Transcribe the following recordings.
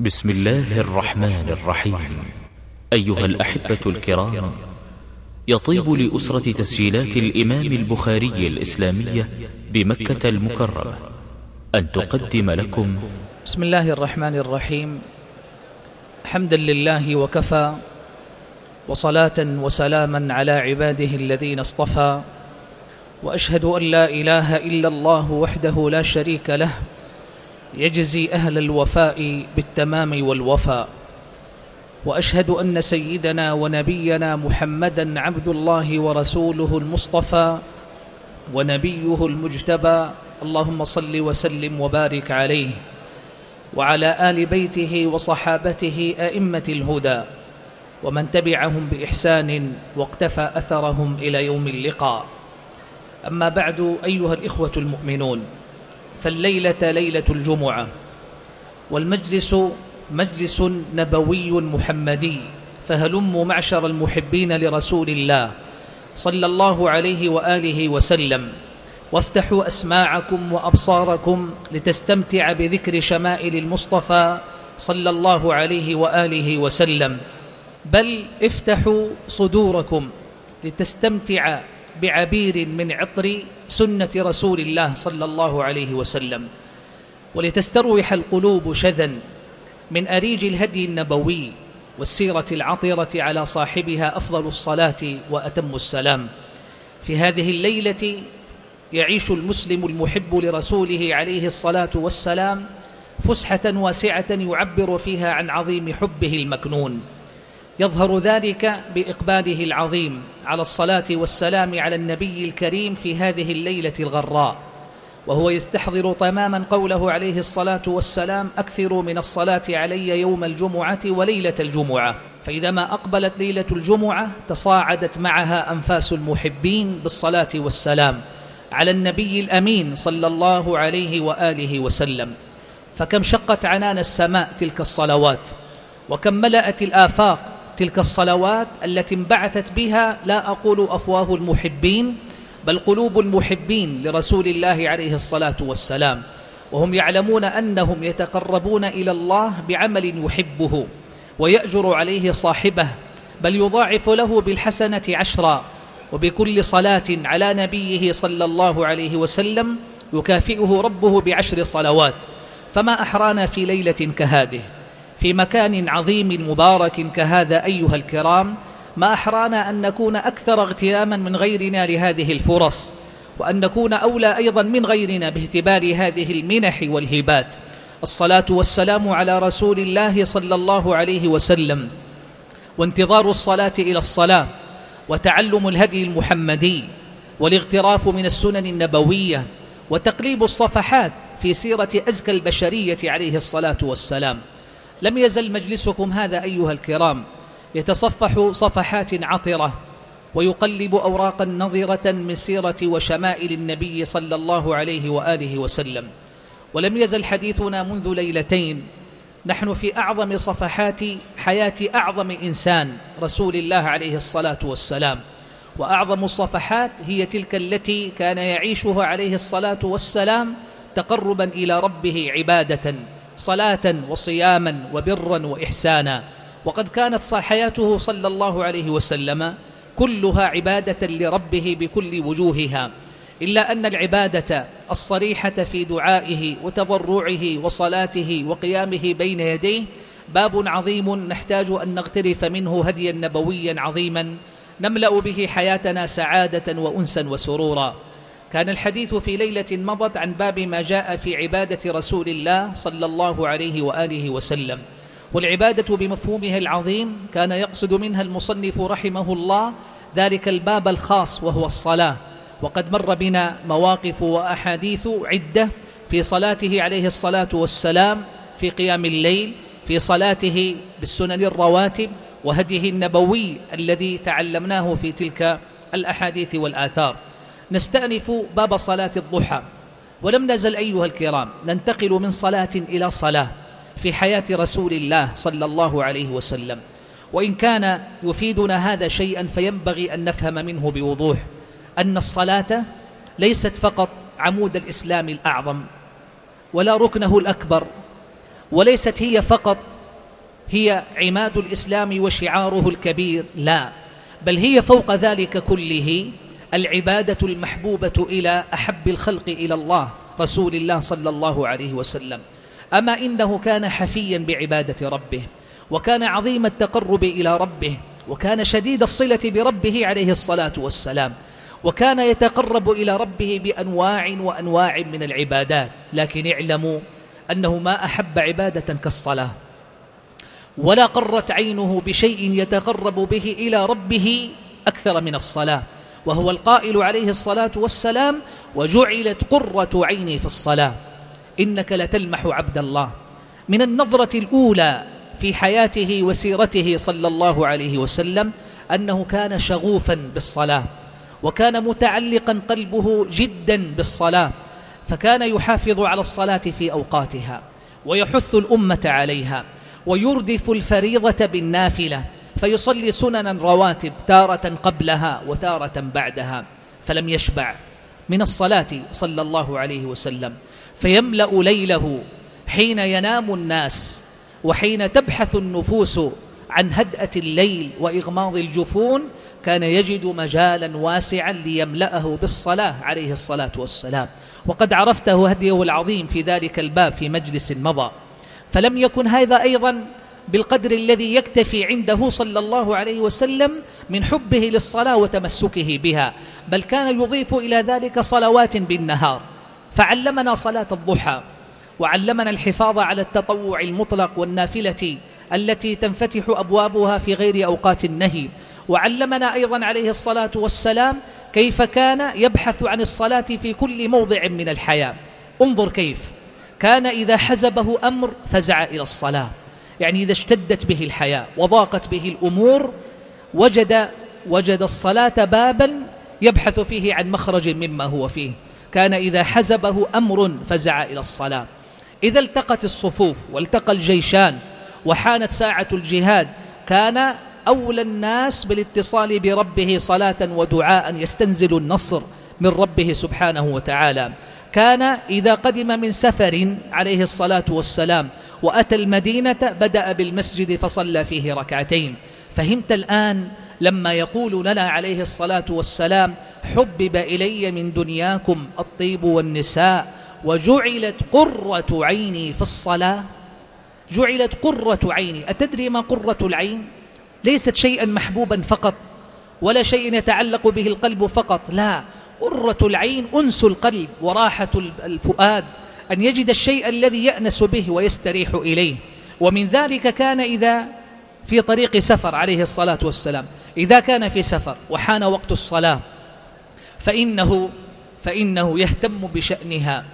بسم الله الرحمن الرحيم. أيها الأحبة الكرام يطيب لأسرة تسجيلات الإمام البخاري الإسلامية بمكة المكرمة أن تقدم لكم. بسم الله الرحمن الرحيم. حمدا لله وكفى وصلاة وسلاما على عباده الذين اصطفى وأشهد أن لا إله إلا الله وحده لا شريك له يجزي أهل الوفاء بالتمام والوفاء. وأشهد أن سيدنا ونبينا محمدا عبد الله ورسوله المصطفى ونبيه المجتبى. اللهم صل وسلم وبارك عليه. وعلى آل بيته وصحابته أئمة الهدى. ومن تبعهم بإحسان واقتفى أثرهم إلى يوم اللقاء. أما بعد أيها الإخوة المؤمنون فالليلة ليلة الجمعة والمجلس مجلس نبوي محمدي فهلموا معشر المحبين لرسول الله صلى الله عليه وآله وسلم. وافتحوا أسماعكم وأبصاركم لتستمتع بذكر شمائل المصطفى صلى الله عليه وآله وسلم. بل افتحوا صدوركم لتستمتع بعبير من عطر سنة رسول الله صلى الله عليه وسلم ولتستروح القلوب شذا من أريج الهدي النبوي والسيرة العطرة على صاحبها أفضل الصلاة وأتم السلام. في هذه الليلة يعيش المسلم المحب لرسوله عليه الصلاة والسلام فسحة واسعة يعبر فيها عن عظيم حبه المكنون. يظهر ذلك بإقباله العظيم على الصلاة والسلام على النبي الكريم في هذه الليلة الغراء. وهو يستحضر تماما قوله عليه الصلاة والسلام أكثروا من الصلاة علي يوم الجمعة وليلة الجمعة فإذا ما أقبلت ليلة الجمعة تصاعدت معها أنفاس المحبين بالصلاة والسلام على النبي الأمين صلى الله عليه وآله وسلم. فكم شقت عنان السماء تلك الصلوات وكم ملأت الآفاق تلك الصلوات التي انبعثت بها لا أقول أفواه المحبين بل قلوب المحبين لرسول الله عليه الصلاة والسلام. وهم يعلمون أنهم يتقربون إلى الله بعمل يحبه ويأجر عليه صاحبه بل يضاعف له بالحسنة عشرا وبكل صلاة على نبيه صلى الله عليه وسلم يكافئه ربه بعشر صلوات. فما أحرانا في ليلة كهذه؟ في مكان عظيم مبارك كهذا أيها الكرام ما أحرانا أن نكون أكثر اغتياما من غيرنا لهذه الفرص وأن نكون أولى أيضا من غيرنا باهتبار هذه المنح والهبات. الصلاة والسلام على رسول الله صلى الله عليه وسلم. وانتظار الصلاة إلى الصلاة وتعلم الهدي المحمدي والاغتراف من السنن النبوية وتقليب الصفحات في سيرة أزكى البشرية عليه الصلاة والسلام. لم يزل مجلسكم هذا أيها الكرام. يتصفح صفحات عطرة ويقلب أوراقا نظرة من سيرة وشمائل النبي صلى الله عليه وآله وسلم. ولم يزل حديثنا منذ ليلتين. نحن في أعظم صفحات حياة أعظم إنسان رسول الله عليه الصلاة والسلام. وأعظم الصفحات هي تلك التي كان يعيشها عليه الصلاة والسلام تقربا إلى ربه عبادة. صلاة وصياما وبرا وإحسانا. وقد كانت حياته صلى الله عليه وسلم كلها عبادة لربه بكل وجوهها. إلا أن العبادة الصريحة في دعائه وتضرعه وصلاته وقيامه بين يديه باب عظيم نحتاج أن نغترف منه هديا نبويا عظيما نملأ به حياتنا سعادة وأنسا وسرورا. كان الحديث في ليلة مضت عن باب ما جاء في عبادة رسول الله صلى الله عليه وآله وسلم. والعبادة بمفهومها العظيم كان يقصد منها المصنف رحمه الله ذلك الباب الخاص وهو الصلاة. وقد مر بنا مواقف وأحاديث عدة في صلاته عليه الصلاة والسلام في قيام الليل في صلاته بالسنن الرواتب وهديه النبوي الذي تعلمناه في تلك الأحاديث والآثار. نستأنف باب صلاة الضحى. ولم نزل أيها الكرام ننتقل من صلاة إلى صلاة في حياة رسول الله صلى الله عليه وسلم. وإن كان يفيدنا هذا شيئا فينبغي أن نفهم منه بوضوح أن الصلاة ليست فقط عمود الإسلام الأعظم ولا ركنه الأكبر وليست هي فقط هي عماد الإسلام وشعاره الكبير لا بل هي فوق ذلك كله العبادة المحبوبة إلى أحب الخلق إلى الله رسول الله صلى الله عليه وسلم. أما إنه كان حفيا بعبادة ربه وكان عظيم التقرب إلى ربه وكان شديد الصلة بربه عليه الصلاة والسلام وكان يتقرب إلى ربه بأنواع وأنواع من العبادات. لكن اعلموا أنه ما أحب عبادة كالصلاة. ولا قرت عينه بشيء يتقرب به إلى ربه أكثر من الصلاة. وهو القائل عليه الصلاة والسلام وجعلت قرة عيني في الصلاة. إنك لتلمح عبد الله. من النظرة الأولى في حياته وسيرته صلى الله عليه وسلم أنه كان شغوفا بالصلاة وكان متعلقا قلبه جدا بالصلاة فكان يحافظ على الصلاة في أوقاتها ويحث الأمة عليها ويردف الفريضة بالنافلة فيصلي سننا رواتب تارة قبلها وتارة بعدها فلم يشبع. من الصلاة صلى الله عليه وسلم. فيملأ ليله حين ينام الناس وحين تبحث النفوس عن هدأة الليل وإغماض الجفون كان يجد مجالا واسعا ليملأه بالصلاة عليه الصلاة والسلام. وقد عرفته هديه العظيم في ذلك الباب في مجلس مضى. فلم يكن هذا أيضا بالقدر الذي يكتفي عنده صلى الله عليه وسلم من حبه للصلاة وتمسكه بها بل كان يضيف إلى ذلك صلوات بالنهار. فعلمنا صلاة الضحى وعلمنا الحفاظ على التطوع المطلق والنافلة التي تنفتح أبوابها في غير أوقات النهي. وعلمنا أيضا عليه الصلاة والسلام كيف كان يبحث عن الصلاة في كل موضع من الحياة. انظر كيف كان إذا حزبه أمر فزع إلى الصلاة. يعني إذا اشتدت به الحياة وضاقت به الأمور وجد وجد الصلاة بابا يبحث فيه عن مخرج مما هو فيه. كان إذا حزبه أمر فزع إلى الصلاة. إذا التقت الصفوف والتقى الجيشان وحانت ساعة الجهاد كان أولى الناس بالاتصال بربه صلاة ودعاء يستنزل النصر من ربه سبحانه وتعالى. كان إذا قدم من سفر عليه الصلاة والسلام وأتى المدينة بدأ بالمسجد فصلى فيه ركعتين. فهمت الآن لما يقول لنا عليه الصلاة والسلام حبب إلي من دنياكم الطيب والنساء وجعلت قرة عيني في الصلاة. جعلت قرة عيني. أتدري ما قرة العين؟ ليست شيئا محبوبا فقط ولا شيء يتعلق به القلب فقط. لا قرة العين أنس القلب وراحة الفؤاد. أن يجد الشيء الذي يأنس به ويستريح إليه. ومن ذلك كان إذا في طريق سفر عليه الصلاة والسلام. إذا كان في سفر وحان وقت الصلاة فإنه فإنه يهتم بشأنها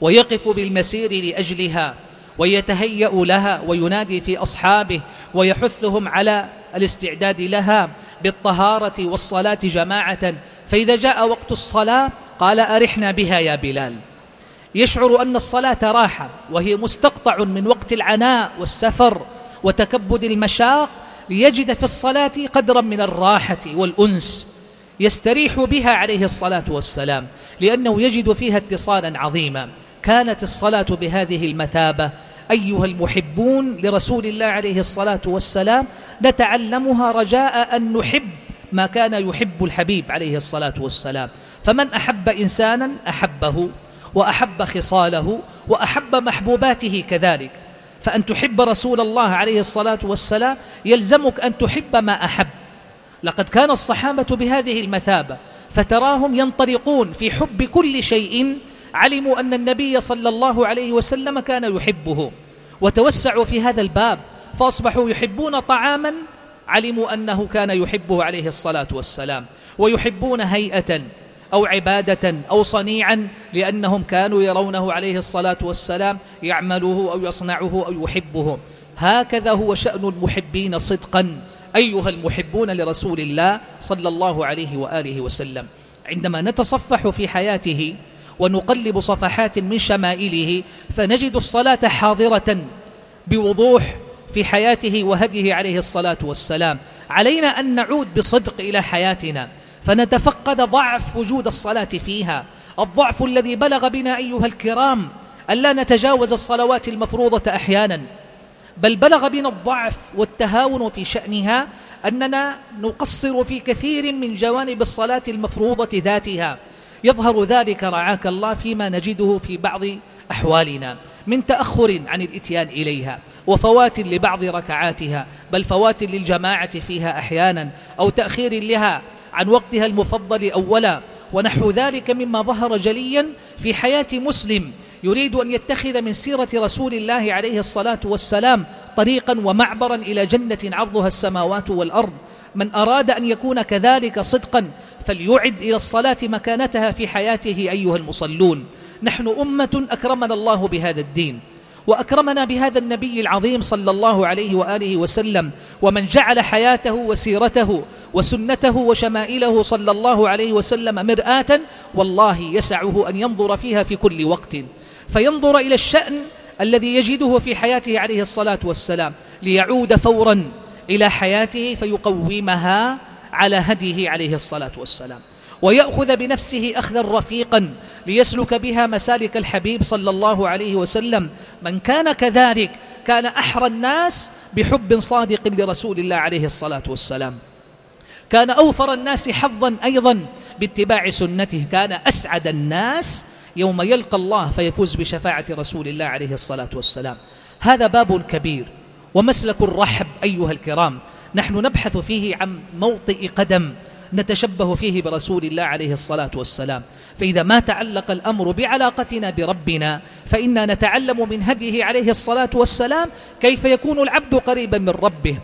ويقف بالمسير لأجلها ويتهيأ لها وينادي في أصحابه ويحثهم على الاستعداد لها بالطهارة والصلاة جماعة. فإذا جاء وقت الصلاة قال أرحنا بها يا بلال. يشعر أن الصلاة راحة وهي مستقطع من وقت العناء والسفر وتكبد المشاق ليجد في الصلاة قدرا من الراحة والأنس يستريح بها عليه الصلاة والسلام لأنه يجد فيها اتصالا عظيما. كانت الصلاة بهذه المثابة أيها المحبون لرسول الله عليه الصلاة والسلام نتعلمها رجاء أن نحب ما كان يحب الحبيب عليه الصلاة والسلام. فمن أحب إنسانا أحبه. وأحب خصاله وأحب محبوباته كذلك. فأن تحب رسول الله عليه الصلاة والسلام يلزمك أن تحب ما أحب. لقد كان الصحابة بهذه المثابة فتراهم ينطلقون في حب كل شيء علموا أن النبي صلى الله عليه وسلم كان يحبه وتوسعوا في هذا الباب فأصبحوا يحبون طعاما علموا أنه كان يحبه عليه الصلاة والسلام ويحبون هيئة أو عبادة أو صنيعا لأنهم كانوا يرونه عليه الصلاة والسلام يعمله أو يصنعه أو يحبه. هكذا هو شأن المحبين صدقا. أيها المحبون لرسول الله صلى الله عليه وآله وسلم. عندما نتصفح في حياته ونقلب صفحات من شمائله فنجد الصلاة حاضرة بوضوح في حياته وهديه عليه الصلاة والسلام. علينا أن نعود بصدق إلى حياتنا. فنتفقد ضعف وجود الصلاة فيها. الضعف الذي بلغ بنا أيها الكرام ألا نتجاوز الصلوات المفروضة أحيانا. بل بلغ بنا الضعف والتهاون في شأنها أننا نقصر في كثير من جوانب الصلاة المفروضة ذاتها. يظهر ذلك رعاك الله فيما نجده في بعض أحوالنا من تأخر عن الإتيان إليها وفوات لبعض ركعاتها بل فوات للجماعة فيها أحيانا أو تأخير لها عن وقتها المفضل أولا ونحو ذلك مما ظهر جليا في حياة مسلم يريد أن يتخذ من سيرة رسول الله عليه الصلاة والسلام طريقا ومعبرا إلى جنة عرضها السماوات والأرض. من أراد أن يكون كذلك صدقا فليعد إلى الصلاة مكانتها في حياته أيها المصلون. نحن أمة أكرمنا الله بهذا الدين. وأكرمنا بهذا النبي العظيم صلى الله عليه وآله وسلم ومن جعل حياته وسيرته وسنته وشمائله صلى الله عليه وسلم مرآة والله يسعه أن ينظر فيها في كل وقت. فينظر إلى الشأن الذي يجده في حياته عليه الصلاة والسلام ليعود فورا إلى حياته فيقومها على هديه عليه الصلاة والسلام. ويأخذ بنفسه أخذا رفيقا ليسلك بها مسالك الحبيب صلى الله عليه وسلم. من كان كذلك كان أحرى الناس بحب صادق لرسول الله عليه الصلاة والسلام. كان أوفر الناس حظا أيضا باتباع سنته. كان أسعد الناس يوم يلقى الله فيفوز بشفاعة رسول الله عليه الصلاة والسلام. هذا باب كبير ومسلك الرحب أيها الكرام. نحن نبحث فيه عن موطئ قدم نتشبه فيه برسول الله عليه الصلاة والسلام. فإذا ما تعلق الأمر بعلاقتنا بربنا فإنا نتعلم من هديه عليه الصلاة والسلام كيف يكون العبد قريبا من ربه.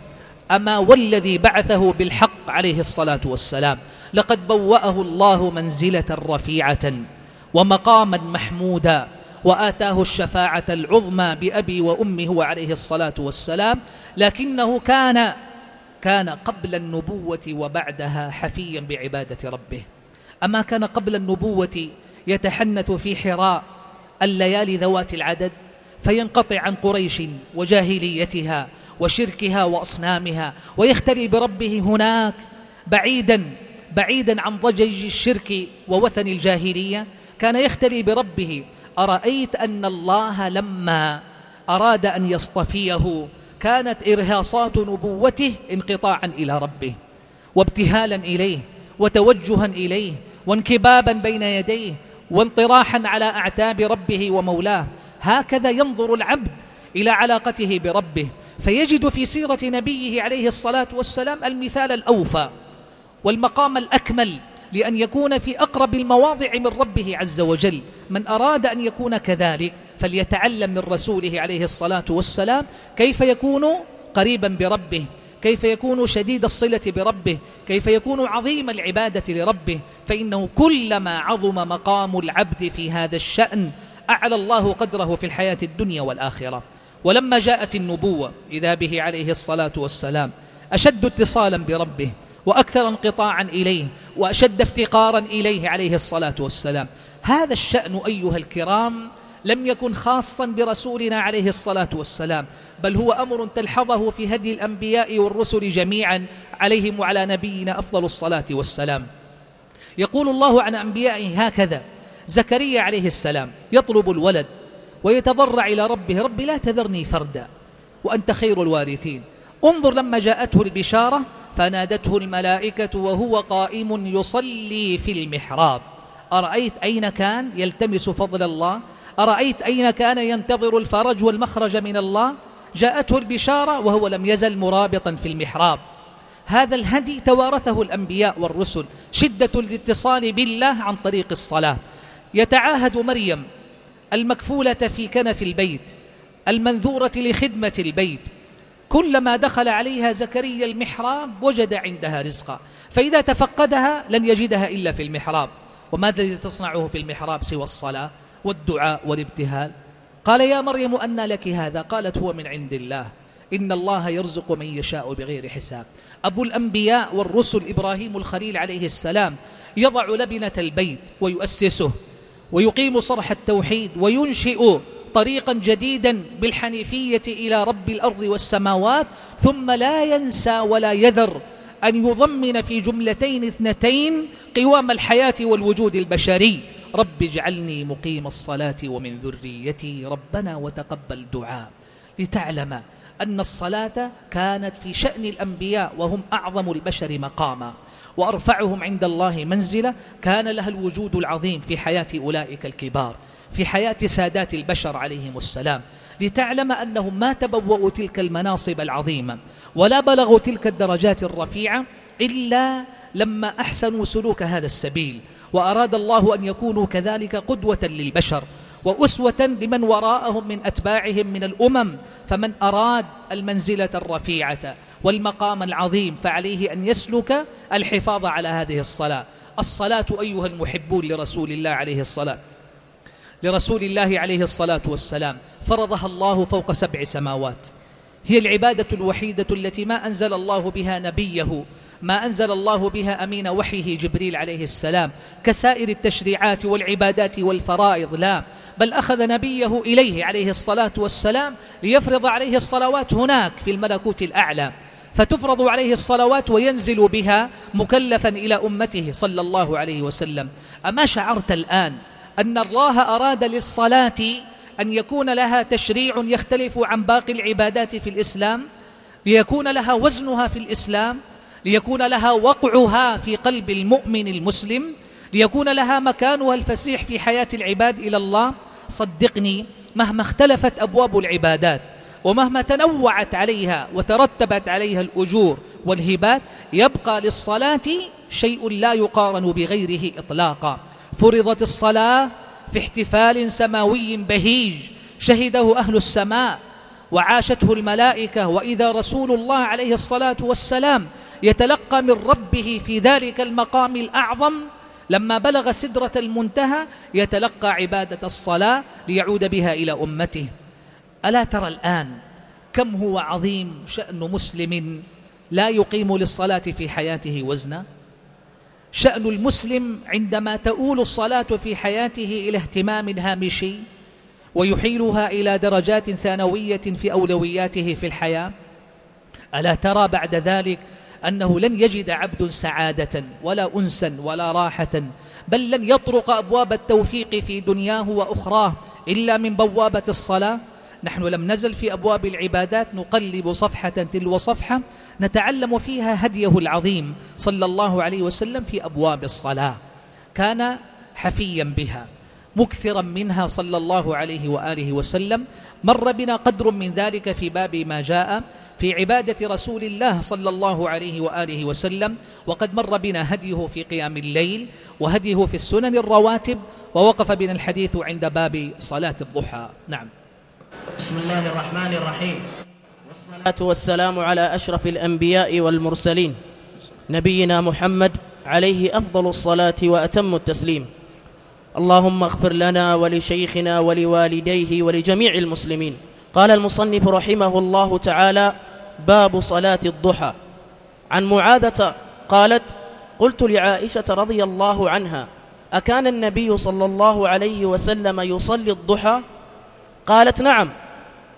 أما والذي بعثه بالحق عليه الصلاة والسلام لقد بوأه الله منزلة رفيعة ومقاما محمودا وآتاه الشفاعة العظمى بأبي وأمه عليه الصلاة والسلام لكنه كان كان قبل النبوة وبعدها حفيا بعبادة ربه. أما كان قبل النبوة يتحنث في حراء الليالي ذوات العدد فينقطع عن قريش وجاهليتها وشركها وأصنامها ويختلي بربه هناك بعيدا بعيدا عن ضجج الشرك ووثن الجاهلية. كان يختلي بربه أرأيت أن الله لما أراد أن يصطفيه كانت إرهاصات نبوته انقطاعا إلى ربه وابتهالا إليه وتوجها إليه وانكبابا بين يديه وانطراحا على أعتاب ربه ومولاه. هكذا ينظر العبد إلى علاقته بربه. فيجد في سيرة نبيه عليه الصلاة والسلام المثال الأوفى والمقام الأكمل لأن يكون في أقرب المواضع من ربه عز وجل. من أراد أن يكون كذلك فليتعلم من رسوله عليه الصلاة والسلام كيف يكون قريبا بربه كيف يكون شديد الصلة بربه كيف يكون عظيم العبادة لربه. فإنه كلما عظم مقام العبد في هذا الشأن أعلى الله قدره في الحياة الدنيا والآخرة. ولما جاءت النبوة إذا به عليه الصلاة والسلام أشد اتصالا بربه وأكثر انقطاعا إليه وأشد افتقارا إليه عليه الصلاة والسلام. هذا الشأن أيها الكرام لم يكن خاصا برسولنا عليه الصلاة والسلام بل هو أمر تلحظه في هدي الأنبياء والرسل جميعا عليهم وعلى نبينا أفضل الصلاة والسلام. يقول الله عن أنبيائه هكذا زكريا عليه السلام يطلب الولد ويتضرع إلى ربه رب لا تذرني فردا وأنت خير الوارثين انظر لما جاءته البشارة فنادته الملائكة وهو قائم يصلي في المحراب. أرأيت أين كان يلتمس فضل الله أرأيت أين كان ينتظر الفرج والمخرج من الله؟ جاءته البشارة وهو لم يزل مرابطا في المحراب. هذا الهدي توارثه الأنبياء والرسل شدة الاتصال بالله عن طريق الصلاة. يتعاهد مريم المكفولة في كنف البيت المنذورة لخدمة البيت. كلما دخل عليها زكريا المحراب وجد عندها رزقا. فإذا تفقدها لن يجدها إلا في المحراب. وماذا الذي تصنعه في المحراب سوى الصلاة؟ والدعاء والابتهال. قال يا مريم أن لك هذا. قالت هو من عند الله. إن الله يرزق من يشاء بغير حساب. أبو الأنبياء والرسل إبراهيم الخليل عليه السلام يضع لبنة البيت ويؤسسه ويقيم صرح التوحيد وينشئ طريقا جديدا بالحنيفية إلى رب الأرض والسماوات ثم لا ينسى ولا يذر أن يضمن في جملتين اثنتين قوام الحياة والوجود البشري. رب اجعلني مقيم الصلاة ومن ذريتي ربنا وتقبل دعاء. لتعلم أن الصلاة كانت في شأن الأنبياء وهم أعظم البشر مقاما. وأرفعهم عند الله منزلة كان لها الوجود العظيم في حياة أولئك الكبار في حياة سادات البشر عليهم السلام. لتعلم أنهم ما تبوأوا تلك المناصب العظيمة ولا بلغوا تلك الدرجات الرفيعة إلا لما أحسنوا سلوك هذا السبيل. وأراد الله أن يكونوا كذلك قدوة للبشر وأسوة لمن وراءهم من أتباعهم من الأمم فمن أراد المنزلة الرفيعة والمقام العظيم فعليه أن يسلك الحفاظ على هذه الصلاة. الصلاة أيها المحبون لرسول الله عليه الصلاة لرسول الله عليه الصلاة والسلام. فرضها الله فوق سبع سماوات. هي العبادة الوحيدة التي ما أنزل الله بها نبيه ما أنزل الله بها أمين وحيه جبريل عليه السلام كسائر التشريعات والعبادات والفرائض لا. بل أخذ نبيه إليه عليه الصلاة والسلام ليفرض عليه الصلوات هناك في الملكوت الأعلى. فتفرض عليه الصلوات وينزل بها مكلفا إلى أمته صلى الله عليه وسلم. أما شعرت الآن أن الله أراد للصلاة أن يكون لها تشريع يختلف عن باقي العبادات في الإسلام ليكون لها وزنها في الإسلام ليكون لها وقعها في قلب المؤمن المسلم ليكون لها مكانها الفسيح في حياة العباد إلى الله. صدقني مهما اختلفت أبواب العبادات ومهما تنوعت عليها وترتبت عليها الأجور والهبات يبقى للصلاة شيء لا يقارن بغيره إطلاقا. فرضت الصلاة في احتفال سماوي بهيج شهده أهل السماء وعاشته الملائكة وإذا رسول الله عليه الصلاة والسلام يتلقى من ربه في ذلك المقام الأعظم. لما بلغ سدرة المنتهى يتلقى عبادة الصلاة ليعود بها إلى أمته. ألا ترى الآن كم هو عظيم شأن مسلم لا يقيم للصلاة في حياته وزنا؟ شأن المسلم عندما تؤول الصلاة في حياته إلى اهتمام هامشي ويحيلها إلى درجات ثانوية في أولوياته في الحياة. ألا ترى بعد ذلك أنه لن يجد عبد سعادة ولا أنسا ولا راحة بل لن يطرق أبواب التوفيق في دنياه وأخراه إلا من بوابة الصلاة. نحن لم نزل في أبواب العبادات نقلب صفحة تلو صفحة نتعلم فيها هديه العظيم صلى الله عليه وسلم في أبواب الصلاة. كان حفيا بها مكثرا منها صلى الله عليه وآله وسلم. مر بنا قدر من ذلك في باب ما جاء. في عبادة رسول الله صلى الله عليه وآله وسلم وقد مر بنا هديه في قيام الليل وهديه في السنن الرواتب ووقف بنا الحديث عند باب صلاة الضحى. نعم. بسم الله الرحمن الرحيم. والصلاة والسلام على أشرف الأنبياء والمرسلين نبينا محمد عليه أفضل الصلاة وأتم التسليم. اللهم اغفر لنا ولشيخنا ولوالديه ولجميع المسلمين. قال المصنف رحمه الله تعالى باب صلاة الضحى. عن معاذة قالت قلت لعائشة رضي الله عنها أكان النبي صلى الله عليه وسلم يصلي الضحى؟ قالت نعم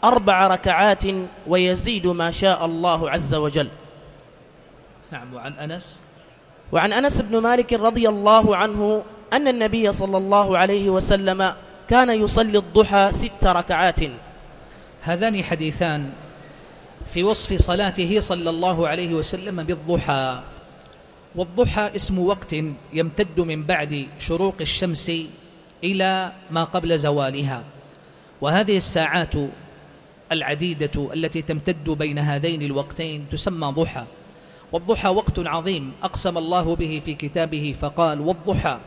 أربع ركعات ويزيد ما شاء الله عز وجل. نعم وعن أنس؟ وعن أنس بن مالك رضي الله عنه أن النبي صلى الله عليه وسلم كان يصلي الضحى ست ركعات. هذان حديثان في وصف صلاته صلى الله عليه وسلم بالضحى. والضحى اسم وقت يمتد من بعد شروق الشمس إلى ما قبل زوالها. وهذه الساعات العديدة التي تمتد بين هذين الوقتين تسمى ضحى. والضحى وقت عظيم أقسم الله به في كتابه فقال والضحى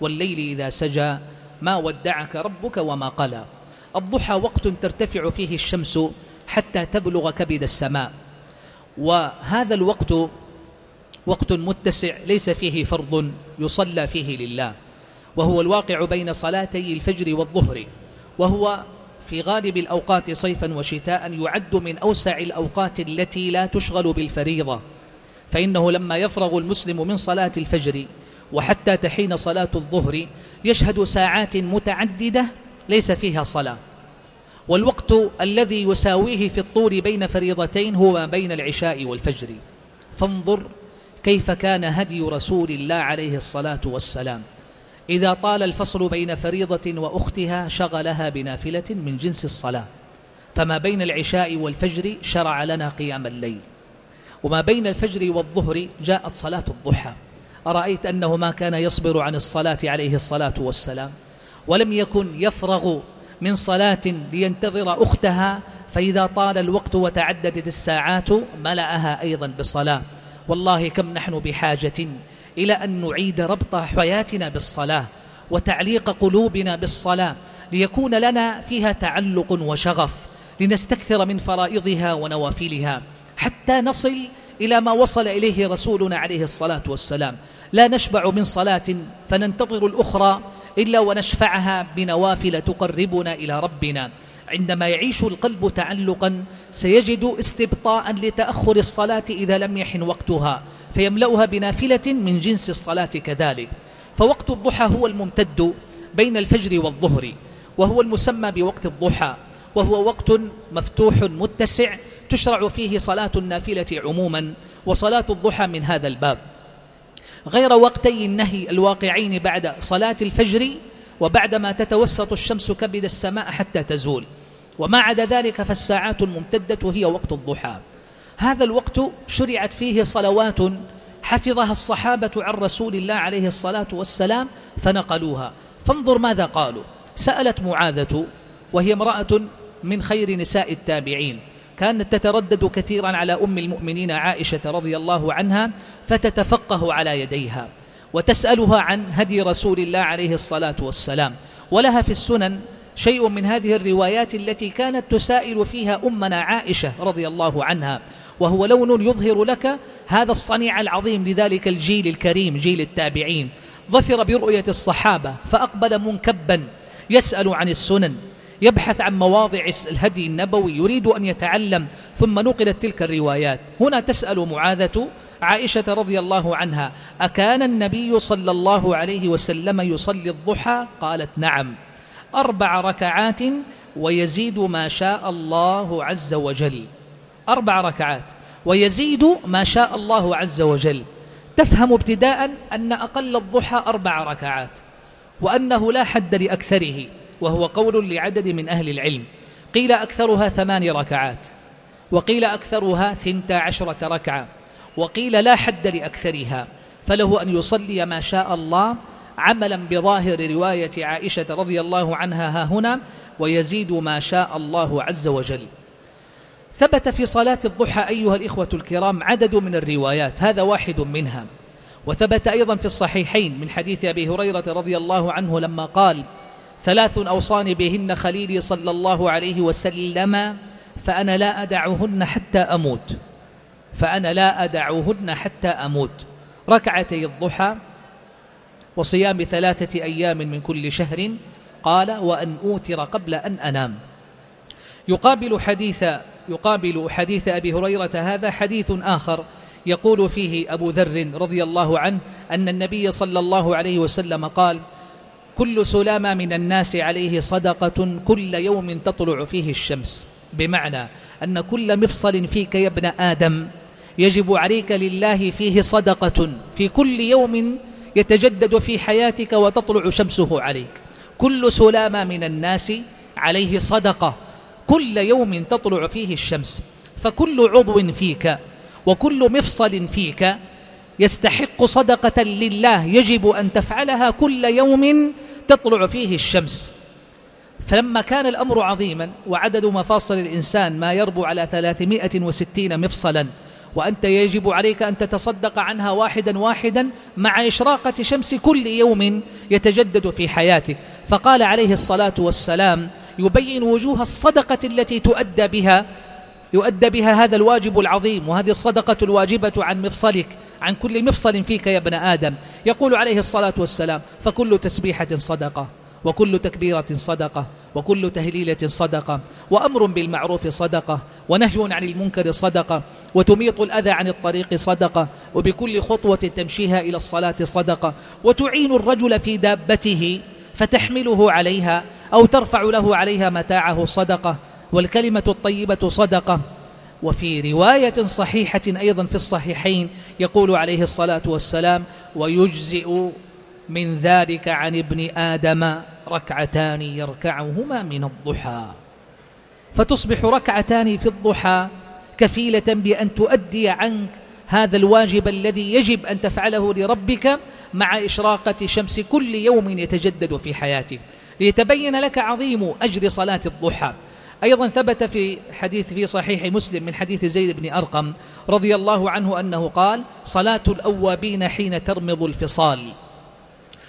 والليل إذا سجى ما ودعك ربك وما قلى. الضحى وقت ترتفع فيه الشمس حتى تبلغ كبد السماء. وهذا الوقت وقت متسع ليس فيه فرض يصلى فيه لله. وهو الواقع بين صلاتي الفجر والظهر. وهو في غالب الأوقات صيفا وشتاء يعد من أوسع الأوقات التي لا تشغل بالفريضة. فإنه لما يفرغ المسلم من صلاة الفجر وحتى تحين صلاة الظهر يشهد ساعات متعددة ليس فيها صلاة. والوقت الذي يساويه في الطول بين فريضتين هو بين العشاء والفجر. فانظر كيف كان هدي رسول الله عليه الصلاة والسلام. إذا طال الفصل بين فريضة وأختها شغلها بنافلة من جنس الصلاة. فما بين العشاء والفجر شرع لنا قيام الليل. وما بين الفجر والظهر جاءت صلاة الضحى. أرأيت أنه ما كان يصبر عن الصلاة عليه الصلاة والسلام. ولم يكن يفرغ من صلاة لينتظر أختها فإذا طال الوقت وتعددت الساعات ملأها أيضا بصلاة والله كم نحن بحاجة إلى أن نعيد ربط حياتنا بالصلاة وتعليق قلوبنا بالصلاة ليكون لنا فيها تعلق وشغف لنستكثر من فرائضها ونوافلها حتى نصل إلى ما وصل إليه رسولنا عليه الصلاة والسلام. لا نشبع من صلاة فننتظر الأخرى إلا ونشفعها بنوافل تقربنا إلى ربنا. عندما يعيش القلب تعلقا سيجد استبطاء لتأخر الصلاة إذا لم يحن وقتها فيملأها بنافلة من جنس الصلاة كذلك. فوقت الضحى هو الممتد بين الفجر والظهر وهو المسمى بوقت الضحى وهو وقت مفتوح متسع تشرع فيه صلاة النافلة عموما وصلاة الضحى من هذا الباب. غير وقتي النهي الواقعين بعد صلاة الفجر وبعدما تتوسط الشمس كبد السماء حتى تزول. وما عدا ذلك فالساعات الممتدة هي وقت الضحى. هذا الوقت شرعت فيه صلوات حفظها الصحابة عن رسول الله عليه الصلاة والسلام فنقلوها. فانظر ماذا قالوا. سألت معاذة وهي امرأة من خير نساء التابعين. كانت تتردد كثيرا على أم المؤمنين عائشة رضي الله عنها فتتفقه على يديها وتسألها عن هدي رسول الله عليه الصلاة والسلام. ولها في السنن شيء من هذه الروايات التي كانت تسائل فيها أمنا عائشة رضي الله عنها وهو لون يظهر لك هذا الصنيع العظيم لذلك الجيل الكريم جيل التابعين. ظفر برؤية الصحابة فأقبل منكبا يسأل عن السنن. يبحث عن مواضع الهدي النبوي يريد أن يتعلم ثم نقلت تلك الروايات. هنا تسأل معاذة عائشة رضي الله عنها أكان النبي صلى الله عليه وسلم يصلي الضحى؟ قالت نعم. أربع ركعات ويزيد ما شاء الله عز وجل. أربع ركعات ويزيد ما شاء الله عز وجل. تفهم ابتداء أن أقل الضحى أربع ركعات وأنه لا حد لأكثره. وهو قول لعدد من أهل العلم قيل أكثرها ثمان ركعات وقيل أكثرها ثنتا عشرة ركعة وقيل لا حد لأكثرها فله أن يصلي ما شاء الله عملا بظاهر رواية عائشة رضي الله عنها ها هنا ويزيد ما شاء الله عز وجل. ثبت في صلاة الضحى أيها الإخوة الكرام عدد من الروايات هذا واحد منها. وثبت أيضا في الصحيحين من حديث أبي هريرة رضي الله عنه لما قال ثلاث أوصاني بهن خليلي صلى الله عليه وسلم فأنا لا أدعهن حتى أموت. فأنا لا أدعهن حتى أموت. ركعتي الضحى وصيام ثلاثة أيام من كل شهر قال وأن أوتر قبل أن أنام. يقابل حديث يقابل حديث أبي هريرة هذا حديث آخر يقول فيه أبو ذر رضي الله عنه أن النبي صلى الله عليه وسلم قال كل سلامة من الناس عليه صدقة كل يوم تطلع فيه الشمس. بمعنى أن كل مفصل فيك يا ابن آدم يجب عليك لله فيه صدقة في كل يوم يتجدد في حياتك وتطلع شمسه عليك. كل سلامة من الناس عليه صدقة كل يوم تطلع فيه الشمس. فكل عضو فيك وكل مفصل فيك يستحق صدقة لله يجب أن تفعلها كل يوم تطلع فيه الشمس. فلما كان الأمر عظيما وعدد مفاصل الإنسان ما يربو على 360 مفصلا وأنت يجب عليك أن تتصدق عنها واحدا واحدا مع إشراقة شمس كل يوم يتجدد في حياتك. فقال عليه الصلاة والسلام يبين وجوه الصدقة التي تؤدى بها يؤدى بها هذا الواجب العظيم وهذه الصدقة الواجبة عن مفصلك عن كل مفصل فيك يا ابن آدم. يقول عليه الصلاة والسلام فكل تسبيحة صدقة وكل تكبيرة صدقة وكل تهليلة صدقة وأمر بالمعروف صدقة ونهي عن المنكر صدقة وتميط الأذى عن الطريق صدقة وبكل خطوة تمشيها إلى الصلاة صدقة وتعين الرجل في دابته فتحمله عليها أو ترفع له عليها متاعه صدقة والكلمة الطيبة صدقة. وفي رواية صحيحة أيضا في الصحيحين يقول عليه الصلاة والسلام ويجزئ من ذلك عن ابن آدم ركعتان يركعهما من الضحى. فتصبح ركعتان في الضحى كفيلة بأن تؤدي عنك هذا الواجب الذي يجب أن تفعله لربك مع إشراقة شمس كل يوم يتجدد في حياتك. ليتبين لك عظيم أجر صلاة الضحى. أيضا ثبت في حديث في صحيح مسلم من حديث زيد بن أرقم رضي الله عنه أنه قال صلاة الأوابين حين ترمض الفصال.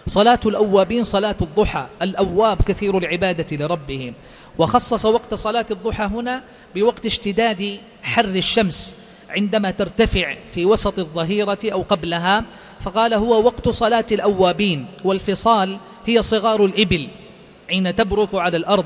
صلاة الأوابين صلاة الضحى الأواب كثير العبادة لربهم وخصص وقت صلاة الضحى هنا بوقت اشتداد حر الشمس عندما ترتفع في وسط الظهيرة أو قبلها فقال هو وقت صلاة الأوابين والفصال هي صغار الإبل حين تبرك على الأرض.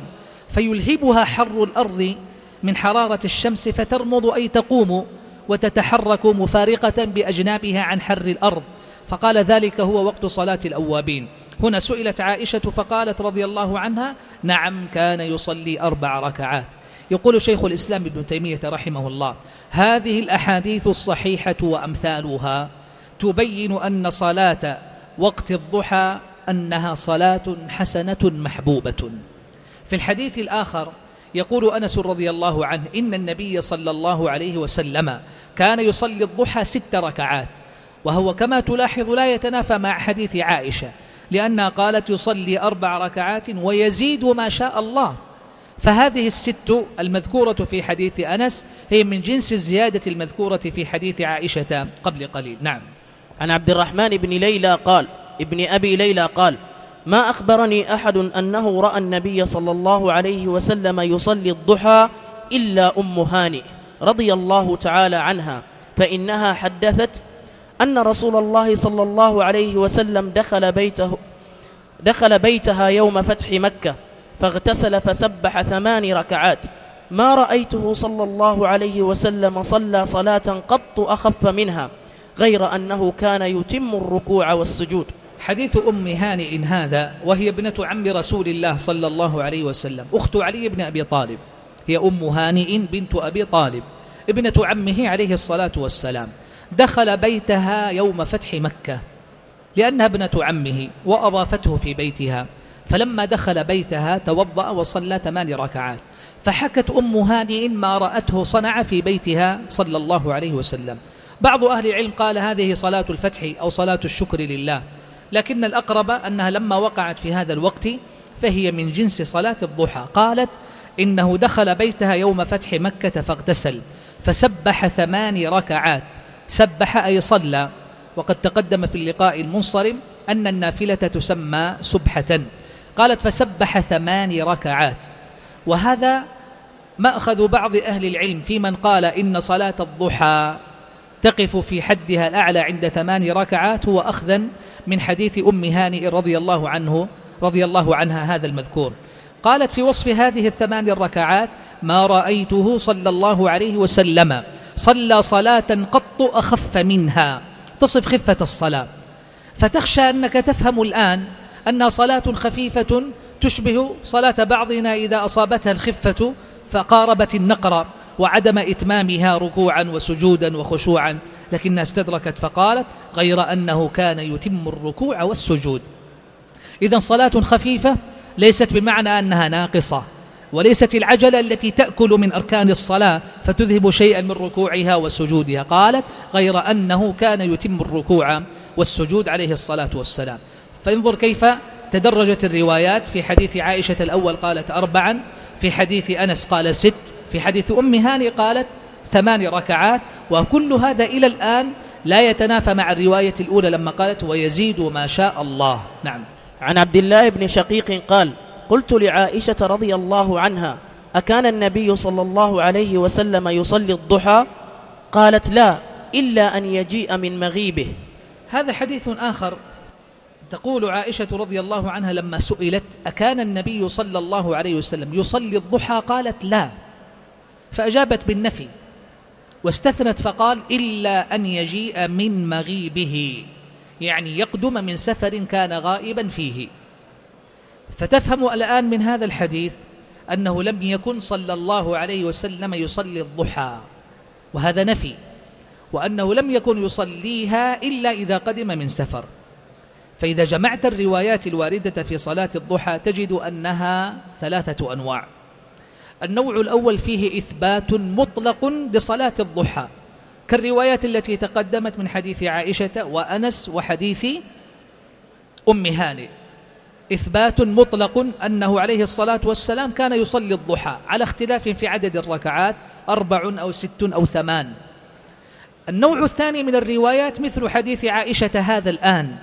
فيلهبها حر الأرض من حرارة الشمس فترمض أي تقوم وتتحرك مفارقة بأجنابها عن حر الأرض. فقال ذلك هو وقت صلاة الأوابين. هنا سئلت عائشة فقالت رضي الله عنها نعم كان يصلي أربع ركعات. يقول شيخ الإسلام ابن تيمية رحمه الله هذه الأحاديث الصحيحة وأمثالها تبين أن صلاة وقت الضحى أنها صلاة حسنة محبوبة. في الحديث الآخر يقول أنس رضي الله عنه إن النبي صلى الله عليه وسلم كان يصلي الضحى ست ركعات وهو كما تلاحظ لا يتنافى مع حديث عائشة لأنها قالت يصلي أربع ركعات ويزيد ما شاء الله. فهذه الست المذكورة في حديث أنس هي من جنس الزيادة المذكورة في حديث عائشة قبل قليل. نعم. عن عبد الرحمن بن ليلى قال ابن أبي ليلى قال ما أخبرني أحد أنه رأى النبي صلى الله عليه وسلم يصلي الضحى إلا أم هانئ رضي الله تعالى عنها فإنها حدثت أن رسول الله صلى الله عليه وسلم دخل بيته دخل بيتها يوم فتح مكة فاغتسل فسبح ثمان ركعات. ما رأيته صلى الله عليه وسلم صلى صلاة قط أخف منها غير أنه كان يتم الركوع والسجود. حديث أم هانئ هذا وهي ابنة عم رسول الله صلى الله عليه وسلم. أخت علي بن أبي طالب. هي أم هانئ بنت أبي طالب. ابنة عمه عليه الصلاة والسلام. دخل بيتها يوم فتح مكة لأنها ابنة عمه وأضافته في بيتها. فلما دخل بيتها توضأ وصلى ثمان ركعات. فحكت أم هانئ ما رأته صنع في بيتها صلى الله عليه وسلم. بعض أهل العلم قال هذه صلاة الفتح أو صلاة الشكر لله. لكن الأقرب أنها لما وقعت في هذا الوقت فهي من جنس صلاة الضحى. قالت إنه دخل بيتها يوم فتح مكة فاغتسل فسبح ثمان ركعات. سبح أي صلى. وقد تقدم في اللقاء المنصرم أن النافلة تسمى سبحة. قالت فسبح ثمان ركعات. وهذا مأخذ بعض أهل العلم في من قال إن صلاة الضحى تقف في حدها الأعلى عند ثمان ركعات هو أخذا من حديث أم هانئ رضي الله عنه رضي الله عنها هذا المذكور. قالت في وصف هذه الثمان الركعات ما رأيته صلى الله عليه وسلم صلى صلاة قط أخف منها. تصف خفة الصلاة. فتخشى أنك تفهم الآن أنها صلاة خفيفة تشبه صلاة بعضنا إذا أصابتها الخفة فقاربت النقر. وعدم إتمامها ركوعا وسجودا وخشوعا. لكنها استدركت فقالت غير أنه كان يتم الركوع والسجود. إذا صلاة خفيفة ليست بمعنى أنها ناقصة وليست العجلة التي تأكل من أركان الصلاة فتذهب شيئا من ركوعها وسجودها. قالت غير أنه كان يتم الركوع والسجود عليه الصلاة والسلام. فانظر كيف تدرجت الروايات. في حديث عائشة الأول قالت أربعا في حديث أنس قال ست في حديث أم هاني قالت ثمان ركعات وكل هذا إلى الآن لا يتنافى مع الرواية الأولى لما قالت ويزيد ما شاء الله. نعم. عن عبد الله بن شقيق قال قلت لعائشة رضي الله عنها أكان النبي صلى الله عليه وسلم يصلي الضحى؟ قالت لا إلا أن يجيء من مغيبه. هذا حديث آخر تقول عائشة رضي الله عنها لما سئلت أكان النبي صلى الله عليه وسلم يصلي الضحى؟ قالت لا. فأجابت بالنفي واستثنت فقال إلا أن يجيء من مغيبه يعني يقدم من سفر كان غائبا فيه. فتفهم الآن من هذا الحديث أنه لم يكن صلى الله عليه وسلم يصلي الضحى وهذا نفي وأنه لم يكن يصليها إلا إذا قدم من سفر. فإذا جمعت الروايات الواردة في صلاة الضحى تجد أنها ثلاثة أنواع. النوع الأول فيه إثبات مطلق لصلاة الضحى كالروايات التي تقدمت من حديث عائشة وأنس وحديث أم هانئ إثبات مطلق أنه عليه الصلاة والسلام كان يصلي الضحى على اختلاف في عدد الركعات أربع أو ست أو ثمان. النوع الثاني من الروايات مثل حديث عائشة هذا الآن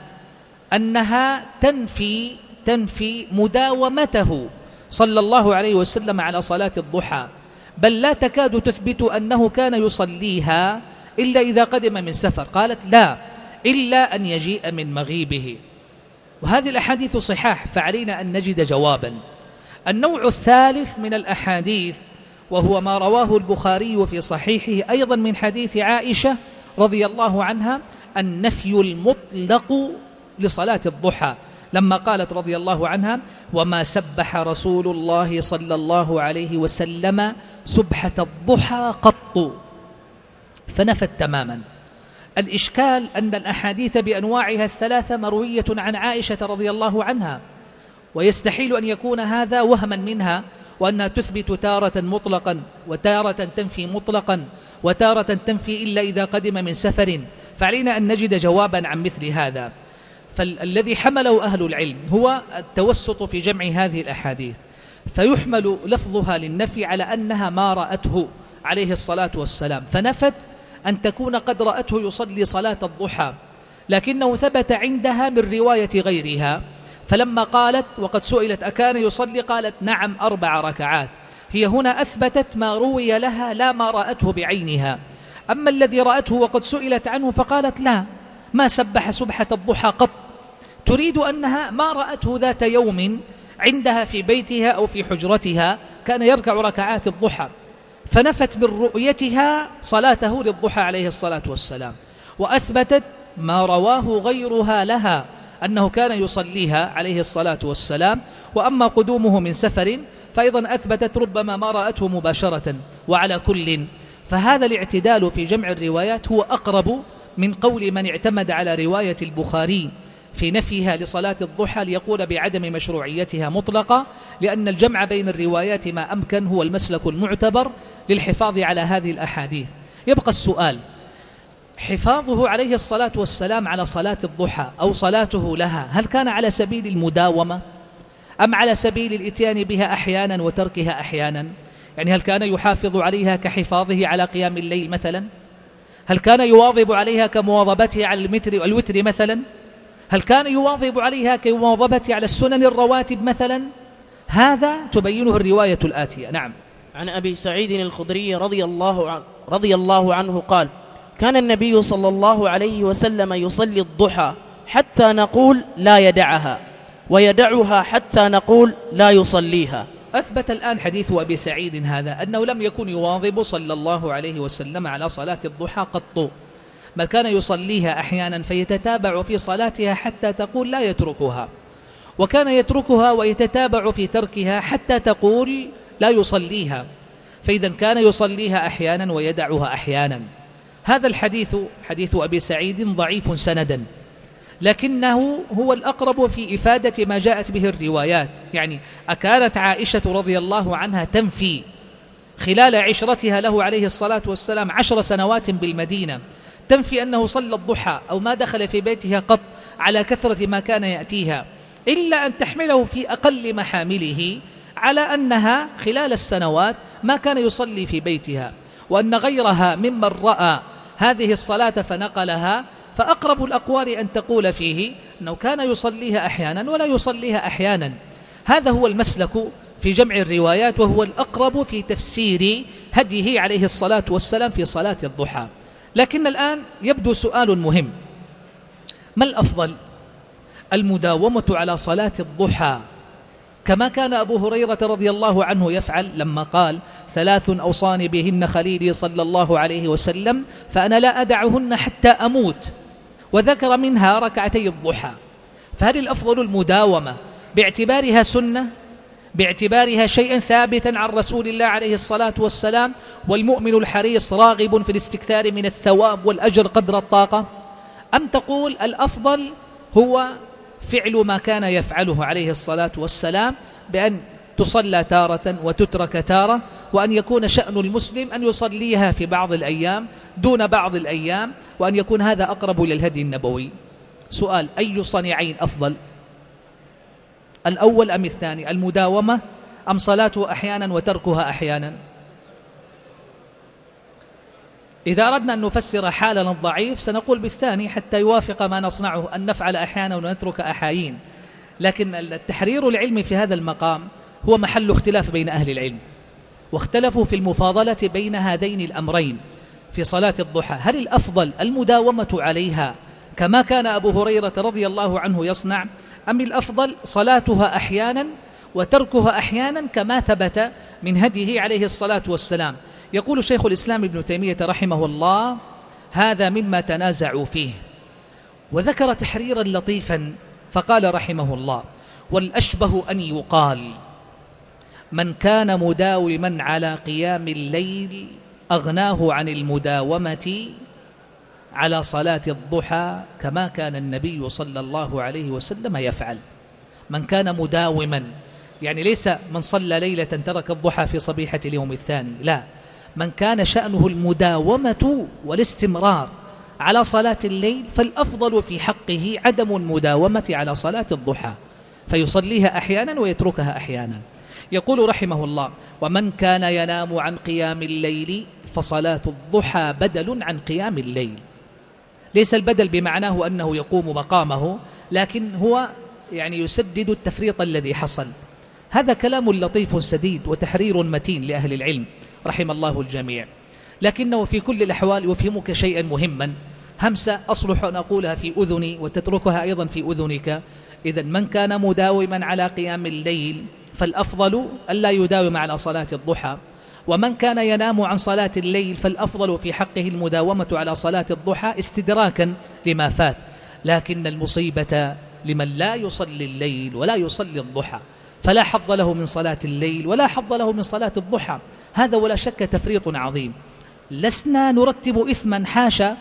أنها تنفي تنفي مداومته صلى الله عليه وسلم على صلاة الضحى. بل لا تكاد تثبت أنه كان يصليها إلا إذا قدم من سفر. قالت لا إلا أن يجيء من مغيبه. وهذه الأحاديث صحاح فعلينا أن نجد جوابا. النوع الثالث من الأحاديث وهو ما رواه البخاري في صحيحه أيضا من حديث عائشة رضي الله عنها النفي المطلق لصلاة الضحى. لما قالت رضي الله عنها وما سبح رسول الله صلى الله عليه وسلم سبحة الضحى قط. فنفت تماما. الإشكال أن الأحاديث بأنواعها الثلاثة مروية عن عائشة رضي الله عنها ويستحيل أن يكون هذا وهما منها وأنها تثبت تارة مطلقا وتارة تنفي مطلقا وتارة تنفي إلا إذا قدم من سفر. فعلينا أن نجد جوابا عن مثل هذا. فالذي حمله أهل العلم هو التوسط في جمع هذه الأحاديث. فيحمل لفظها للنفي على أنها ما رأته عليه الصلاة والسلام. فنفت أن تكون قد رأته يصلي صلاة الضحى لكنه ثبت عندها من رواية غيرها. فلما قالت وقد سئلت أكان يصلي؟ قالت نعم أربع ركعات. هي هنا أثبتت ما روي لها لا ما رأته بعينها. أما الذي رأته وقد سئلت عنه فقالت لا ما سبح سبحة الضحى قط. تريد أنها ما رأته ذات يوم عندها في بيتها أو في حجرتها كان يركع ركعات الضحى. فنفت من رؤيتها صلاته للضحى عليه الصلاة والسلام. وأثبتت ما رواه غيرها لها أنه كان يصليها عليه الصلاة والسلام. وأما قدومه من سفر فأيضا أثبتت ربما ما رأته مباشرة وعلى كل. فهذا الاعتدال في جمع الروايات هو أقرب من قول من اعتمد على رواية البخاري في نفيها لصلاة الضحى ليقول بعدم مشروعيتها مطلقة لأن الجمع بين الروايات ما أمكن هو المسلك المعتبر للحفاظ على هذه الأحاديث. يبقى السؤال حفاظه عليه الصلاة والسلام على صلاة الضحى أو صلاته لها هل كان على سبيل المداومة؟ أم على سبيل الإتيان بها أحيانا وتركها أحيانا؟ يعني هل كان يحافظ عليها كحفاظه على قيام الليل مثلا؟ هل كان يواظب عليها كمواظبته على المتر الوتر مثلا؟ هل كان يواظب عليها كمواظبته على السنن الرواتب مثلا؟ هذا تبينه الرواية الآتية. نعم. عن أبي سعيد الخدري رضي الله, عن رضي الله عنه قال كان النبي صلى الله عليه وسلم يصلي الضحى حتى نقول لا يدعها ويدعها حتى نقول لا يصليها. أثبت الآن حديث أبي سعيد هذا أنه لم يكن يواظب صلى الله عليه وسلم على صلاة الضحى قط. بل كان يصليها أحيانا فيتتابع في صلاتها حتى تقول لا يتركها. وكان يتركها ويتتابع في تركها حتى تقول لا يصليها. فإذا كان يصليها أحيانا ويدعها أحيانا. هذا الحديث حديث أبي سعيد ضعيف سندا. لكنه هو الأقرب في إفادة ما جاءت به الروايات. يعني أكانت عائشة رضي الله عنها تنفي. خلال عشرتها له عليه الصلاة والسلام عشر سنوات بالمدينة. تنفي أنه صلى الضحى أو ما دخل في بيتها قط على كثرة ما كان يأتيها إلا أن تحمله في أقل محامله على أنها خلال السنوات ما كان يصلي في بيتها وأن غيرها ممن رأى هذه الصلاة فنقلها فأقرب الأقوال أن تقول فيه أنه كان يصليها أحيانا ولا يصليها أحيانا. هذا هو المسلك في جمع الروايات وهو الأقرب في تفسير هديه عليه الصلاة والسلام في صلاة الضحى. لكن الآن يبدو سؤال مهم. ما الأفضل؟ المداومة على صلاة الضحى. كما كان أبو هريرة رضي الله عنه يفعل لما قال ثلاث أوصاني بهن خليلي صلى الله عليه وسلم فأنا لا أدعهن حتى أموت. وذكر منها ركعتي الضحى. فهل الأفضل المداومة باعتبارها سنة باعتبارها شيئا ثابتا عن رسول الله عليه الصلاة والسلام والمؤمن الحريص راغب في الاستكثار من الثواب والأجر قدر الطاقة؟ أم تقول الأفضل هو فعل ما كان يفعله عليه الصلاة والسلام بأن تصلى تارة وتترك تارة وأن يكون شأن المسلم أن يصليها في بعض الأيام دون بعض الأيام وأن يكون هذا أقرب للهدي النبوي. سؤال أي صنيعين أفضل؟ الأول أم الثاني؟ المداومة أم صلاته أحيانا وتركها أحيانا؟ إذا أردنا أن نفسر حالنا الضعيف سنقول بالثاني حتى يوافق ما نصنعه أن نفعل أحيانا ونترك أحايين. لكن التحرير العلمي في هذا المقام هو محل اختلاف بين أهل العلم واختلفوا في المفاضلة بين هذين الأمرين في صلاة الضحى. هل الأفضل المداومة عليها كما كان أبو هريرة رضي الله عنه يصنع أم الأفضل صلاتها أحيانا وتركها أحيانا كما ثبت من هديه عليه الصلاة والسلام؟ يقول شيخ الإسلام ابن تيمية رحمه الله هذا مما تنازعوا فيه. وذكر تحريرا لطيفا فقال رحمه الله والأشبه أن يقال من كان مداوما على قيام الليل أغناه عن المداومة على صلاة الضحى كما كان النبي صلى الله عليه وسلم يفعل. من كان مداوما يعني ليس من صلى ليلة ترك الضحى في صبيحة اليوم الثاني لا. من كان شأنه المداومة والاستمرار على صلاة الليل فالأفضل في حقه عدم المداومة على صلاة الضحى. فيصليها أحيانا ويتركها أحيانا. يقول رحمه الله ومن كان ينام عن قيام الليل فصلاة الضحى بدل عن قيام الليل. ليس البدل بمعناه أنه يقوم مقامه لكن هو يعني يسدد التفريط الذي حصل. هذا كلام لطيف سديد وتحرير متين لأهل العلم رحم الله الجميع. لكنه في كل الأحوال يفهمك شيئا مهما. همسة أصلح أن أقولها في أذني وتتركها أيضا في أذنك. إذا من كان مداوما على قيام الليل فالأفضل ألا يداوم على صلاة الضحى. ومن كان ينام عن صلاة الليل فالأفضل في حقه المداومة على صلاة الضحى استدراكا لما فات. لكن المصيبة لمن لا يصلي الليل ولا يصلي الضحى. فلا حظ له من صلاة الليل ولا حظ له من صلاة الضحى. هذا ولا شك تفريط عظيم. لسنا نرتب إثما حاشا.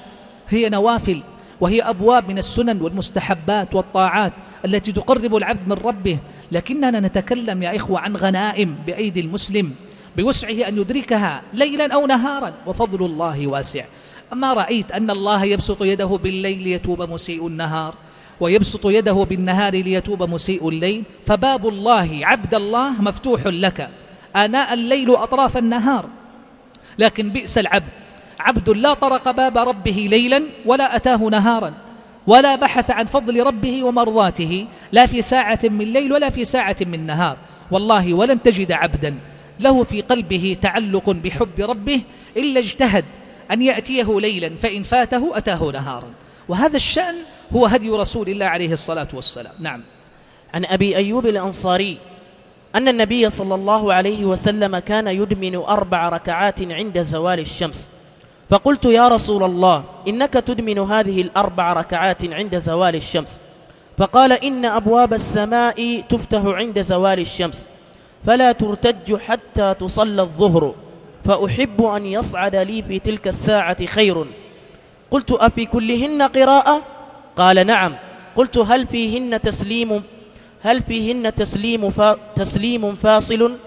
هي نوافل وهي أبواب من السنن والمستحبات والطاعات. التي تقرب العبد من ربه. لكننا نتكلم يا إخوة عن غنائم بأيدي المسلم بوسعه أن يدركها ليلا أو نهارا وفضل الله واسع. أما رأيت أن الله يبسط يده بالليل ليتوب مسيء النهار ويبسط يده بالنهار ليتوب مسيء الليل فباب الله عبد الله مفتوح لك. آناء الليل وأطراف النهار. لكن بئس العبد. عبد لا طرق باب ربه ليلا ولا أتاه نهارا. ولا بحث عن فضل ربه ومرضاته لا في ساعة من ليل ولا في ساعة من نهار. والله ولن تجد عبدا له في قلبه تعلق بحب ربه إلا اجتهد أن يأتيه ليلا فإن فاته أتاه نهارا. وهذا الشأن هو هدي رسول الله عليه الصلاة والسلام. نعم. عن أبي أيوب الأنصاري أن النبي صلى الله عليه وسلم كان يدمن أربع ركعات عند زوال الشمس. فقلت يا رسول الله إنك تدمن هذه الأربع ركعات عند زوال الشمس. فقال إن أبواب السماء تفتح عند زوال الشمس فلا ترتج حتى تصلى الظهر فأحب أن يصعد لي في تلك الساعة خير. قلت أفي كلهن قراءة؟ قال نعم. قلت هل فيهن تسليم؟ هل فيهن تسليم فا تسليم فاصل؟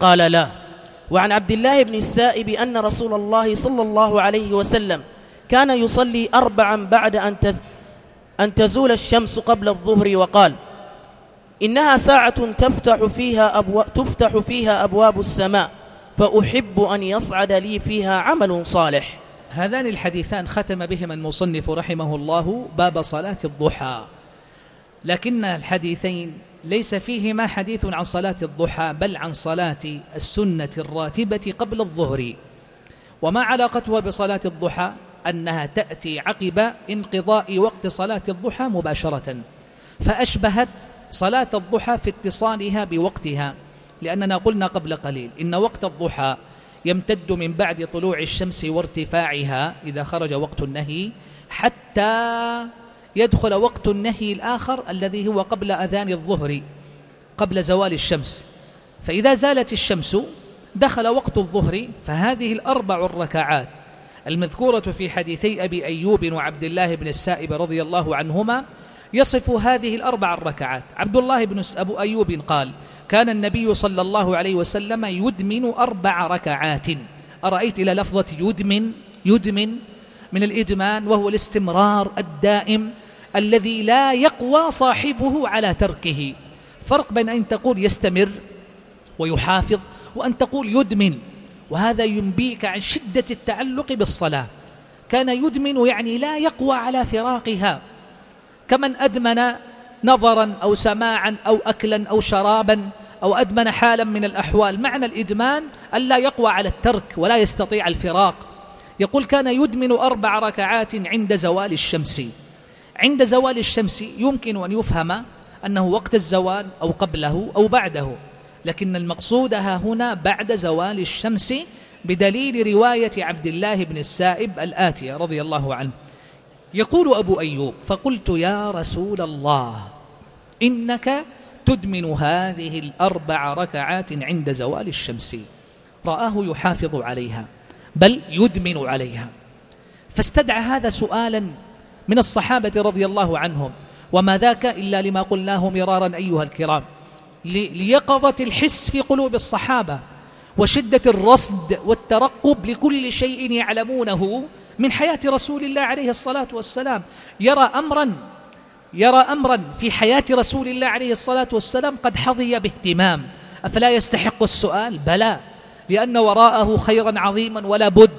قال لا. وعن عبد الله بن السائب أن رسول الله صلى الله عليه وسلم كان يصلي أربعا بعد أن, تز أن تزول الشمس قبل الظهر وقال إنها ساعة تفتح فيها, أبو... تفتح فيها أبواب السماء فأحب أن يصعد لي فيها عمل صالح. هذان الحديثان ختم بهما المصنف رحمه الله باب صلاة الضحى. لكن الحديثين ليس فيهما حديث عن صلاة الضحى بل عن صلاة السنة الراتبة قبل الظهر. وما علاقتها بصلاة الضحى؟ أنها تأتي عقب انقضاء وقت صلاة الضحى مباشرة. فأشبهت صلاة الضحى في اتصالها بوقتها لأننا قلنا قبل قليل إن وقت الضحى يمتد من بعد طلوع الشمس وارتفاعها إذا خرج وقت النهي حتى يدخل وقت النهي الآخر الذي هو قبل أذان الظهر قبل زوال الشمس. فإذا زالت الشمس دخل وقت الظهر فهذه الأربع الركعات المذكورة في حديثي أبي أيوب وعبد الله بن السائب رضي الله عنهما يصف هذه الأربع الركعات. عبد الله بن أبو أيوب قال كان النبي صلى الله عليه وسلم يدمن أربع ركعات. أرأيت إلى لفظة يدمن؟ يدمن من الإدمان وهو الاستمرار الدائم الذي لا يقوى صاحبه على تركه. فرق بين أن تقول يستمر ويحافظ وأن تقول يدمن وهذا ينبيك عن شدة التعلق بالصلاة. كان يدمن يعني لا يقوى على فراقها. كمن أدمن نظرا أو سماعا أو أكلا أو شرابا أو أدمن حالا من الأحوال. معنى الإدمان ألا يقوى على الترك ولا يستطيع الفراق. يقول كان يدمن أربع ركعات عند زوال الشمس. عند زوال الشمس يمكن أن يفهم أنه وقت الزوال أو قبله أو بعده لكن المقصود ها هنا بعد زوال الشمس بدليل رواية عبد الله بن السائب الآتية رضي الله عنه. يقول أبو أيوب فقلت يا رسول الله إنك تدمن هذه الأربع ركعات عند زوال الشمس. رآه يحافظ عليها بل يدمن عليها. فاستدعى هذا سؤالا من الصحابة رضي الله عنهم. وما ذاك إلا لما قلناه مرارا أيها الكرام. ليقظة الحس في قلوب الصحابة وشدة الرصد والترقب لكل شيء يعلمونه من حياة رسول الله عليه الصلاة والسلام. يرى أمرا يرى أمرا في حياة رسول الله عليه الصلاة والسلام قد حظي باهتمام. أفلا يستحق السؤال؟ بلى. لأن وراءه خيرا عظيما ولا بد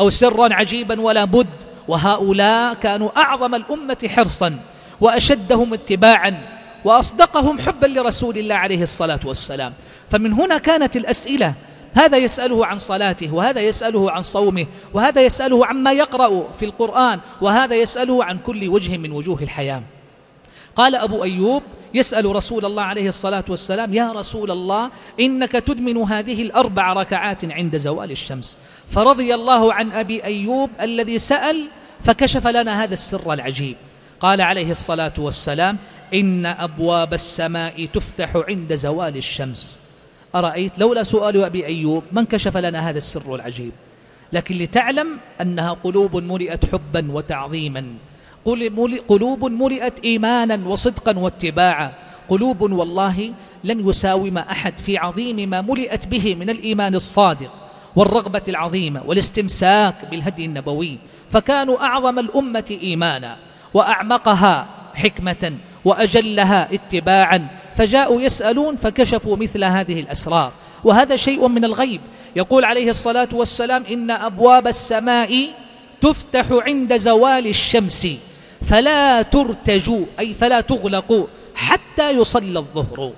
أو سرا عجيبا ولا بد. وهؤلاء كانوا أعظم الأمة حرصا وأشدهم اتباعا وأصدقهم حبا لرسول الله عليه الصلاة والسلام. فمن هنا كانت الأسئلة. هذا يسأله عن صلاته وهذا يسأله عن صومه وهذا يسأله عما يقرأ في القرآن وهذا يسأله عن كل وجه من وجوه الحياة. قال أبو أيوب يسأل رسول الله عليه الصلاة والسلام يا رسول الله إنك تدمن هذه الأربع ركعات عند زوال الشمس. فرضي الله عن أبي أيوب الذي سأل فكشف لنا هذا السر العجيب. قال عليه الصلاة والسلام إن أبواب السماء تفتح عند زوال الشمس. أرأيت؟ لولا سؤال أبي أيوب من كشف لنا هذا السر العجيب؟ لكن لتعلم أنها قلوب ملئت حبا وتعظيما. قلوب ملئت إيمانا وصدقا واتباعا. قلوب والله لن يساوم أحد في عظيم ما ملئت به من الإيمان الصادق. والرغبة العظيمة والاستمساك بالهدي النبوي فكانوا أعظم الأمة إيمانا وأعمقها حكمة وأجلها اتباعا فجاءوا يسألون فكشفوا مثل هذه الأسرار. وهذا شيء من الغيب. يقول عليه الصلاة والسلام إن أبواب السماء تفتح عند زوال الشمس فلا ترتجوا أي فلا تغلقوا حتى يصلى الظهر.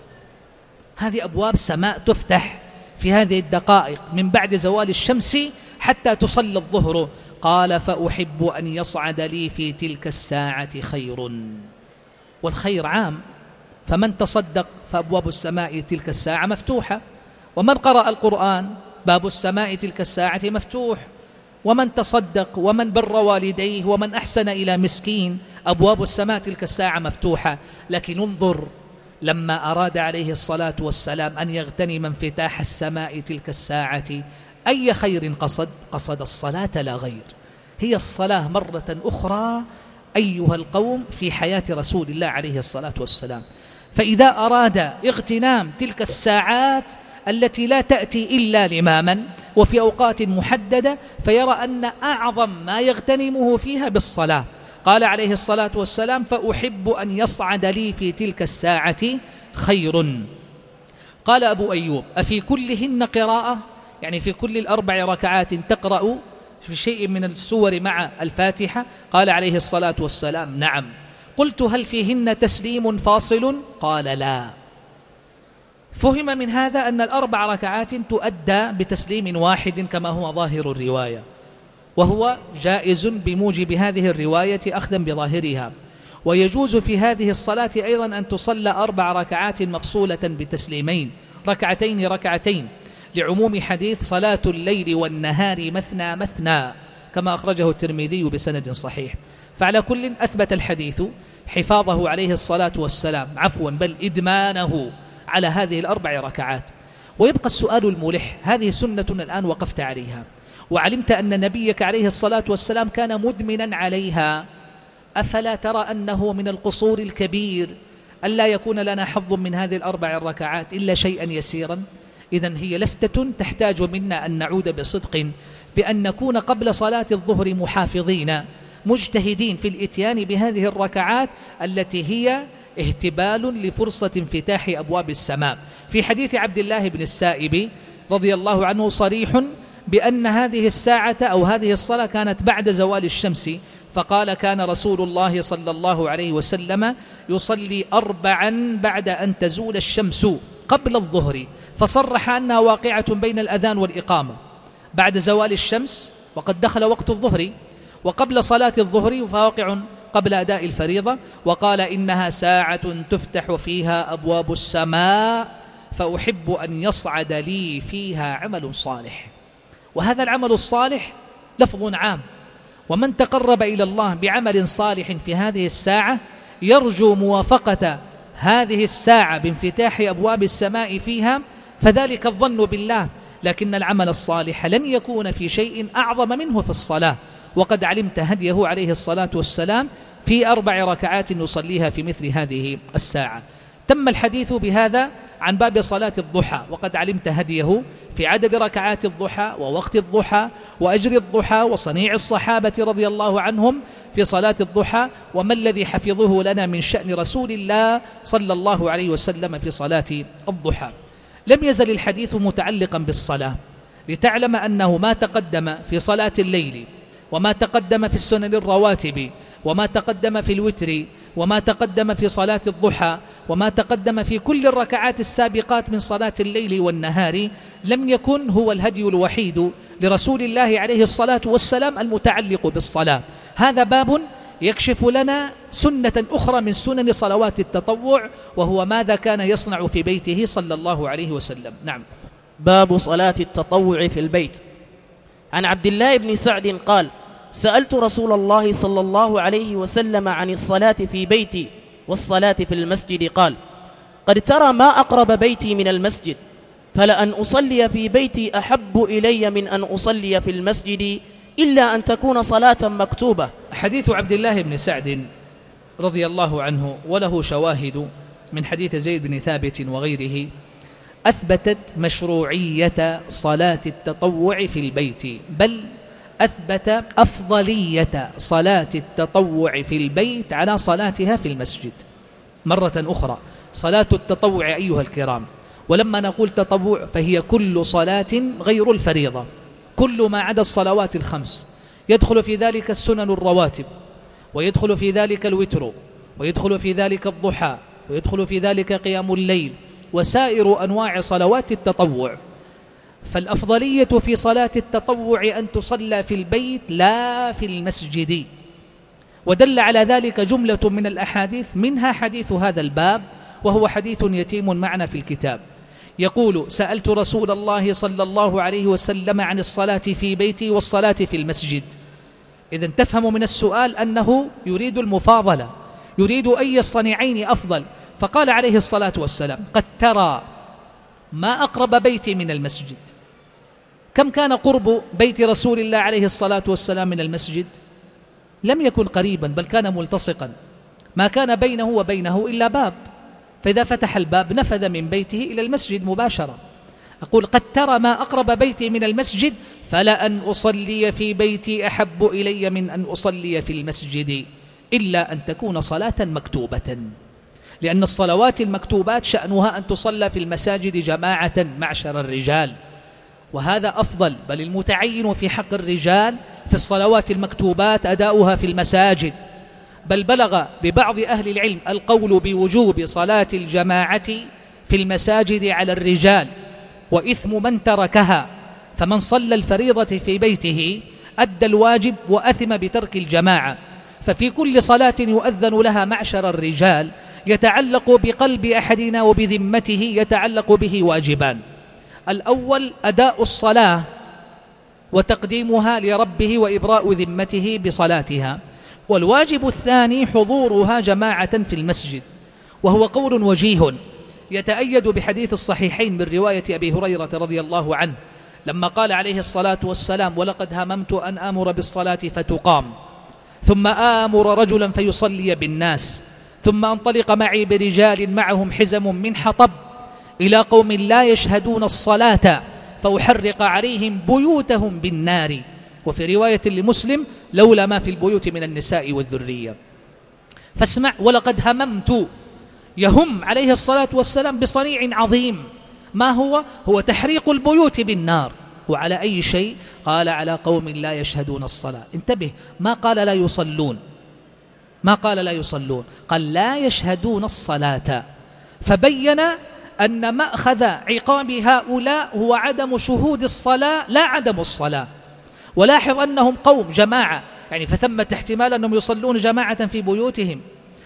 هذه أبواب سماء تفتح في هذه الدقائق من بعد زوال الشمس حتى تصلى الظهر. قال فأحب أن يصعد لي في تلك الساعة خير. والخير عام. فمن تصدق فأبواب السماء تلك الساعة مفتوحة. ومن قرأ القرآن باب السماء تلك الساعة مفتوح. ومن تصدق ومن بر والديه ومن أحسن إلى مسكين أبواب السماء تلك الساعة مفتوحة. لكن انظر لما أراد عليه الصلاة والسلام أن يغتنم انفتاح السماء تلك الساعة أي خير قصد؟ قصد الصلاة لا غير. هي الصلاة مرة أخرى أيها القوم في حياة رسول الله عليه الصلاة والسلام. فإذا أراد اغتنام تلك الساعات التي لا تأتي إلا لماما وفي أوقات محددة فيرى أن أعظم ما يغتنمه فيها بالصلاة. قال عليه الصلاة والسلام فأحب أن يصعد لي في تلك الساعة خير. قال أبو أيوب أفي كلهن قراءة؟ يعني في كل الأربع ركعات تقرأ في شيء من السور مع الفاتحة؟ قال عليه الصلاة والسلام نعم. قلت هل فيهن تسليم فاصل؟ قال لا. فهم من هذا أن الأربع ركعات تؤدى بتسليم واحد كما هو ظاهر الرواية. وهو جائز بموجب هذه الرواية أخذا بظاهرها. ويجوز في هذه الصلاة أيضا أن تصلى أربع ركعات مفصولة بتسليمين. ركعتين ركعتين. لعموم حديث صلاة الليل والنهار مثنى مثنى كما أخرجه الترمذي بسند صحيح. فعلى كل أثبت الحديث حفاظه عليه الصلاة والسلام. عفوا بل إدمانه على هذه الأربع ركعات. ويبقى السؤال الملح هذه سنة الآن وقفت عليها. وعلمت أن نبيك عليه الصلاة والسلام كان مدمنا عليها. أفلا ترى أنه من القصور الكبير ألا يكون لنا حظ من هذه الأربع الركعات إلا شيئا يسيرا. إذا هي لفتة تحتاج منا أن نعود بصدق بأن نكون قبل صلاة الظهر محافظين مجتهدين في الإتيان بهذه الركعات التي هي اهتبال لفرصة انفتاح أبواب السماء. في حديث عبد الله بن السائب رضي الله عنه صريح بأن هذه الساعة أو هذه الصلاة كانت بعد زوال الشمس فقال كان رسول الله صلى الله عليه وسلم يصلي أربعا بعد أن تزول الشمس قبل الظهر فصرح أنها واقعة بين الأذان والإقامة. بعد زوال الشمس وقد دخل وقت الظهر وقبل صلاة الظهر فواقع قبل أداء الفريضة وقال إنها ساعة تفتح فيها أبواب السماء فأحب أن يصعد لي فيها عمل صالح. وهذا العمل الصالح لفظ عام. ومن تقرب إلى الله بعمل صالح في هذه الساعة يرجو موافقة هذه الساعة بانفتاح أبواب السماء فيها فذلك الظن بالله. لكن العمل الصالح لن يكون في شيء أعظم منه في الصلاة. وقد علمت هديه عليه الصلاة والسلام في أربع ركعات نصليها في مثل هذه الساعة. تم الحديث بهذا عن باب صلاة الضحى وقد علمت هديه في عدد ركعات الضحى ووقت الضحى وأجر الضحى وصنيع الصحابة رضي الله عنهم في صلاة الضحى وما الذي حفظه لنا من شأن رسول الله صلى الله عليه وسلم في صلاة الضحى. لم يزل الحديث متعلقا بالصلاة لتعلم أنه ما تقدم في صلاة الليل وما تقدم في السنن الرواتب وما تقدم في الوتر وما تقدم في صلاة الضحى وما تقدم في كل الركعات السابقات من صلاة الليل والنهار لم يكن هو الهدي الوحيد لرسول الله عليه الصلاة والسلام المتعلق بالصلاة. هذا باب يكشف لنا سنة أخرى من سنن صلوات التطوع وهو ماذا كان يصنع في بيته صلى الله عليه وسلم. نعم. باب صلاة التطوع في البيت. عن عبد الله بن سعد قال سألت رسول الله صلى الله عليه وسلم عن الصلاة في بيتي والصلاة في المسجد. قال قد ترى ما أقرب بيتي من المسجد فلأن أصلي في بيتي أحب إلي من أن أصلي في المسجد إلا أن تكون صلاة مكتوبة. حديث عبد الله بن سعد رضي الله عنه وله شواهد من حديث زيد بن ثابت وغيره أثبتت مشروعية صلاة التطوع في البيت بل أثبت أفضلية صلاة التطوع في البيت على صلاتها في المسجد. مرة أخرى صلاة التطوع أيها الكرام. ولما نقول تطوع فهي كل صلاة غير الفريضة. كل ما عدا الصلوات الخمس. يدخل في ذلك السنن الرواتب ويدخل في ذلك الوتر ويدخل في ذلك الضحى ويدخل في ذلك قيام الليل وسائر أنواع صلوات التطوع. فالأفضلية في صلاة التطوع أن تصلى في البيت لا في المسجد. ودل على ذلك جملة من الأحاديث منها حديث هذا الباب وهو حديث يتيم معنا في الكتاب. يقول سألت رسول الله صلى الله عليه وسلم عن الصلاة في بيتي والصلاة في المسجد. إذا تفهم من السؤال أنه يريد المفاضلة يريد أي الصنيعين أفضل. فقال عليه الصلاة والسلام قد ترى ما أقرب بيتي من المسجد. كم كان قرب بيت رسول الله عليه الصلاة والسلام من المسجد؟ لم يكن قريبا بل كان ملتصقا. ما كان بينه وبينه إلا باب. فإذا فتح الباب نفذ من بيته إلى المسجد مباشرة. أقول قد ترى ما أقرب بيتي من المسجد فلأن أصلي في بيتي أحب إلي من أن أصلي في المسجد إلا أن تكون صلاة مكتوبة. لأن الصلوات المكتوبات شأنها أن تصلى في المساجد جماعة معشر الرجال. وهذا أفضل بل المتعين في حق الرجال في الصلوات المكتوبات أداؤها في المساجد. بل بلغ ببعض أهل العلم القول بوجوب صلاة الجماعة في المساجد على الرجال وإثم من تركها. فمن صلى الفريضة في بيته أدى الواجب وأثم بترك الجماعة. ففي كل صلاة يؤذن لها معشر الرجال يتعلق بقلب أحدنا وبذمته يتعلق به وأجبان. الأول أداء الصلاة وتقديمها لربه وإبراء ذمته بصلاتها. والواجب الثاني حضورها جماعة في المسجد وهو قول وجيه يتأيد بحديث الصحيحين من رواية أبي هريرة رضي الله عنه لما قال عليه الصلاة والسلام ولقد هممت أن آمر بالصلاة فتقام ثم آمر رجلا فيصلي بالناس ثم أنطلق معي برجال معهم حزم من حطب إلى قوم لا يشهدون الصلاة فأحرق عليهم بيوتهم بالنار. وفي رواية لمسلم لولا ما في البيوت من النساء والذرية. فاسمع ولقد هممت يهم عليه الصلاة والسلام بصنيع عظيم. ما هو؟ هو تحريق البيوت بالنار. وعلى أي شيء؟ قال على قوم لا يشهدون الصلاة. انتبه ما قال لا يصلون. ما قال لا يصلون؟ قال لا يشهدون الصلاة. فبين أن مأخذ عقاب هؤلاء هو عدم شهود الصلاة لا عدم الصلاة. ولاحظ أنهم قوم جماعة. يعني فثمة احتمال أنهم يصلون جماعة في بيوتهم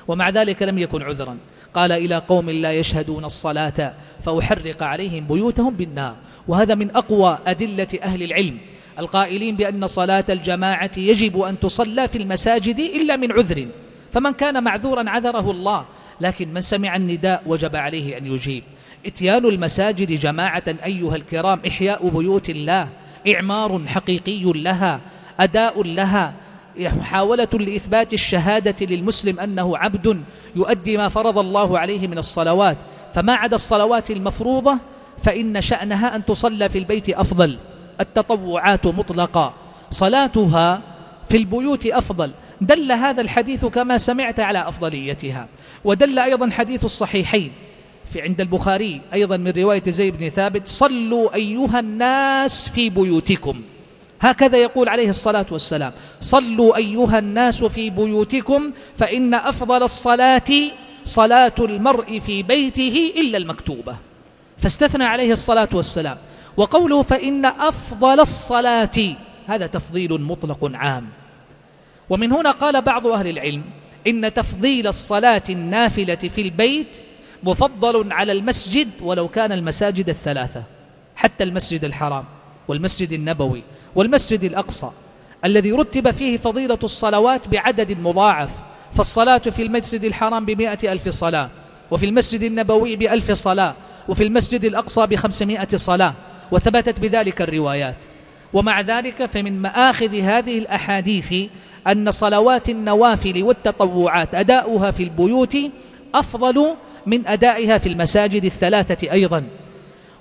ومع ذلك لم يكن عذرا. قال إلى قوم لا يشهدون الصلاة فأحرق عليهم بيوتهم بالنار. وهذا من أقوى أدلة أهل العلم القائلين بأن صلاة الجماعة يجب أن تصلى في المساجد إلا من عذر. فمن كان معذورا عذره الله لكن من سمع النداء وجب عليه أن يجيب. إتيان المساجد جماعة أيها الكرام إحياء بيوت الله إعمار حقيقي لها أداء لها محاولة لإثبات الشهادة للمسلم أنه عبد يؤدي ما فرض الله عليه من الصلوات. فما عدا الصلوات المفروضة فإن شأنها أن تصلى في البيت أفضل التطوعات مطلقا صلاتها في البيوت أفضل دل هذا الحديث كما سمعت على أفضليتها. ودل أيضا حديث الصحيحين في عند البخاري أيضا من رواية زيد بن ثابت صلوا أيها الناس في بيوتكم. هكذا يقول عليه الصلاة والسلام صلوا أيها الناس في بيوتكم فإن أفضل الصلاة صلاة المرء في بيته إلا المكتوبة. فاستثنى عليه الصلاة والسلام. وقوله فإن أفضل الصلاة هذا تفضيل مطلق عام. ومن هنا قال بعض أهل العلم إن تفضيل الصلاة النافلة في البيت مفضل على المسجد ولو كان المساجد الثلاثة حتى المسجد الحرام والمسجد النبوي والمسجد الأقصى الذي رتب فيه فضيلة الصلوات بعدد مضاعف فالصلاة في المسجد الحرام بمائة ألف صلاة وفي المسجد النبوي بألف صلاة وفي المسجد الأقصى بخمسمائة صلاة وثبتت بذلك الروايات. ومع ذلك فمن مآخذ هذه الأحاديث أن صلوات النوافل والتطوعات أداؤها في البيوت أفضل من أدائها في المساجد الثلاثة أيضا.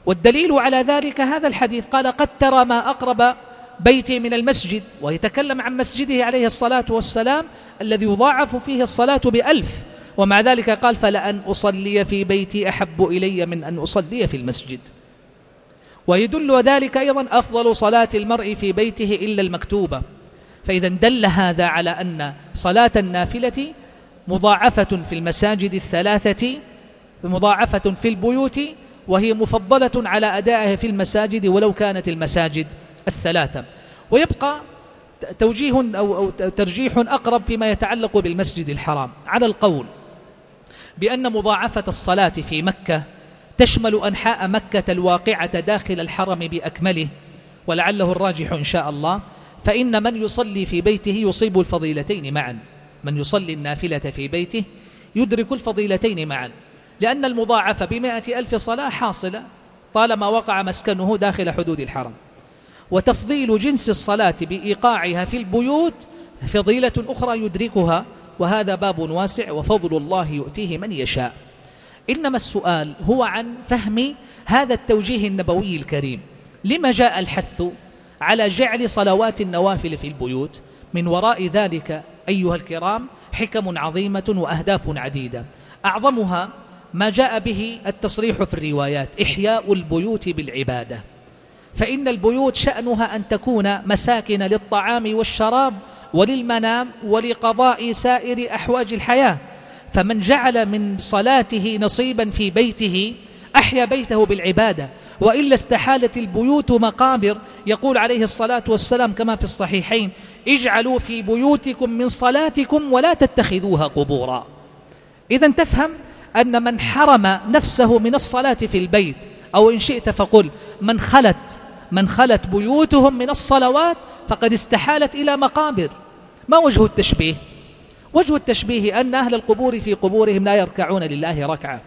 والدليل على ذلك هذا الحديث قال قد ترى ما أقرب بيتي من المسجد ويتكلم عن مسجده عليه الصلاة والسلام الذي يضاعف فيه الصلاة بألف. ومع ذلك قال فلأن أصلي في بيتي أحب إلي من أن أصلي في المسجد. ويدل ذلك أيضا أفضل صلاة المرء في بيته إلا المكتوبة. فإذا دل هذا على أن صلاة النافلة مضاعفة في المساجد الثلاثة مضاعفة في البيوت وهي مفضلة على أدائها في المساجد ولو كانت المساجد الثلاثة. ويبقى توجيه أو, أو ترجيح أقرب فيما يتعلق بالمسجد الحرام. على القول بأن مضاعفة الصلاة في مكة تشمل أنحاء مكة الواقعة داخل الحرم بأكمله ولعله الراجح إن شاء الله. فإن من يصلي في بيته يصيب الفضيلتين معا. من يصلي النافلة في بيته يدرك الفضيلتين معا. لأن المضاعفة بمائة ألف صلاة حاصلة طالما وقع مسكنه داخل حدود الحرم. وتفضيل جنس الصلاة بإيقاعها في البيوت فضيلة أخرى يدركها وهذا باب واسع وفضل الله يؤتيه من يشاء. إنما السؤال هو عن فهم هذا التوجيه النبوي الكريم. لما جاء الحث على جعل صلوات النوافل في البيوت. من وراء ذلك أيها الكرام حكم عظيمة وأهداف عديدة. أعظمها ما جاء به التصريح في الروايات إحياء البيوت بالعبادة. فإن البيوت شأنها أن تكون مساكن للطعام والشراب وللمنام ولقضاء سائر أحواج الحياة. فمن جعل من صلاته نصيبا في بيته أحيا بيته بالعبادة وإلا استحالت البيوت مقابر. يقول عليه الصلاة والسلام كما في الصحيحين اجعلوا في بيوتكم من صلاتكم ولا تتخذوها قبورا. إذا تفهم أن من حرم نفسه من الصلاة في البيت أو إن شئت فقل من خلت من خلت بيوتهم من الصلوات فقد استحالت إلى مقابر. ما وجه التشبيه؟ وجه التشبيه أن أهل القبور في قبورهم لا يركعون لله ركعة.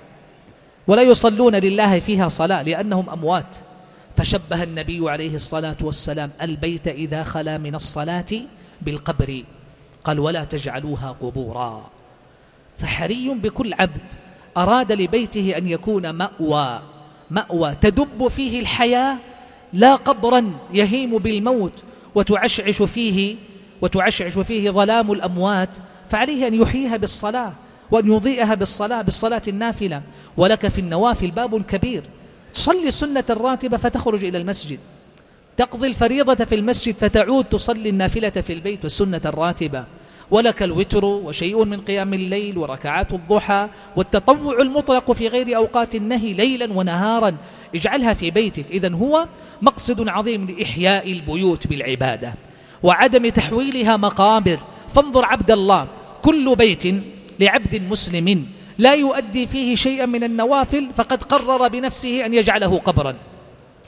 ولا يصلون لله فيها صلاة لأنهم أموات. فشبه النبي عليه الصلاة والسلام البيت إذا خلا من الصلاة بالقبر. قال ولا تجعلوها قبورا. فحري بكل عبد أراد لبيته أن يكون مأوى. مأوى تدب فيه الحياة لا قبرا يهيم بالموت وتعشعش فيه وتعشعش فيه ظلام الأموات. فعليه أن يحييها بالصلاة. وأن يضيئها بالصلاة بالصلاة النافلة. ولك في النوافل باب كبير. تصلي سنة الراتبة فتخرج إلى المسجد. تقضي الفريضة في المسجد فتعود تصلي النافلة في البيت والسنة الراتبة. ولك الوتر وشيء من قيام الليل وركعات الضحى والتطوع المطلق في غير أوقات النهي ليلا ونهارا. اجعلها في بيتك. إذا هو مقصد عظيم لإحياء البيوت بالعبادة. وعدم تحويلها مقابر. فانظر عبد الله. كل بيت لعبد مسلم لا يؤدي فيه شيئا من النوافل فقد قرر بنفسه أن يجعله قبرا.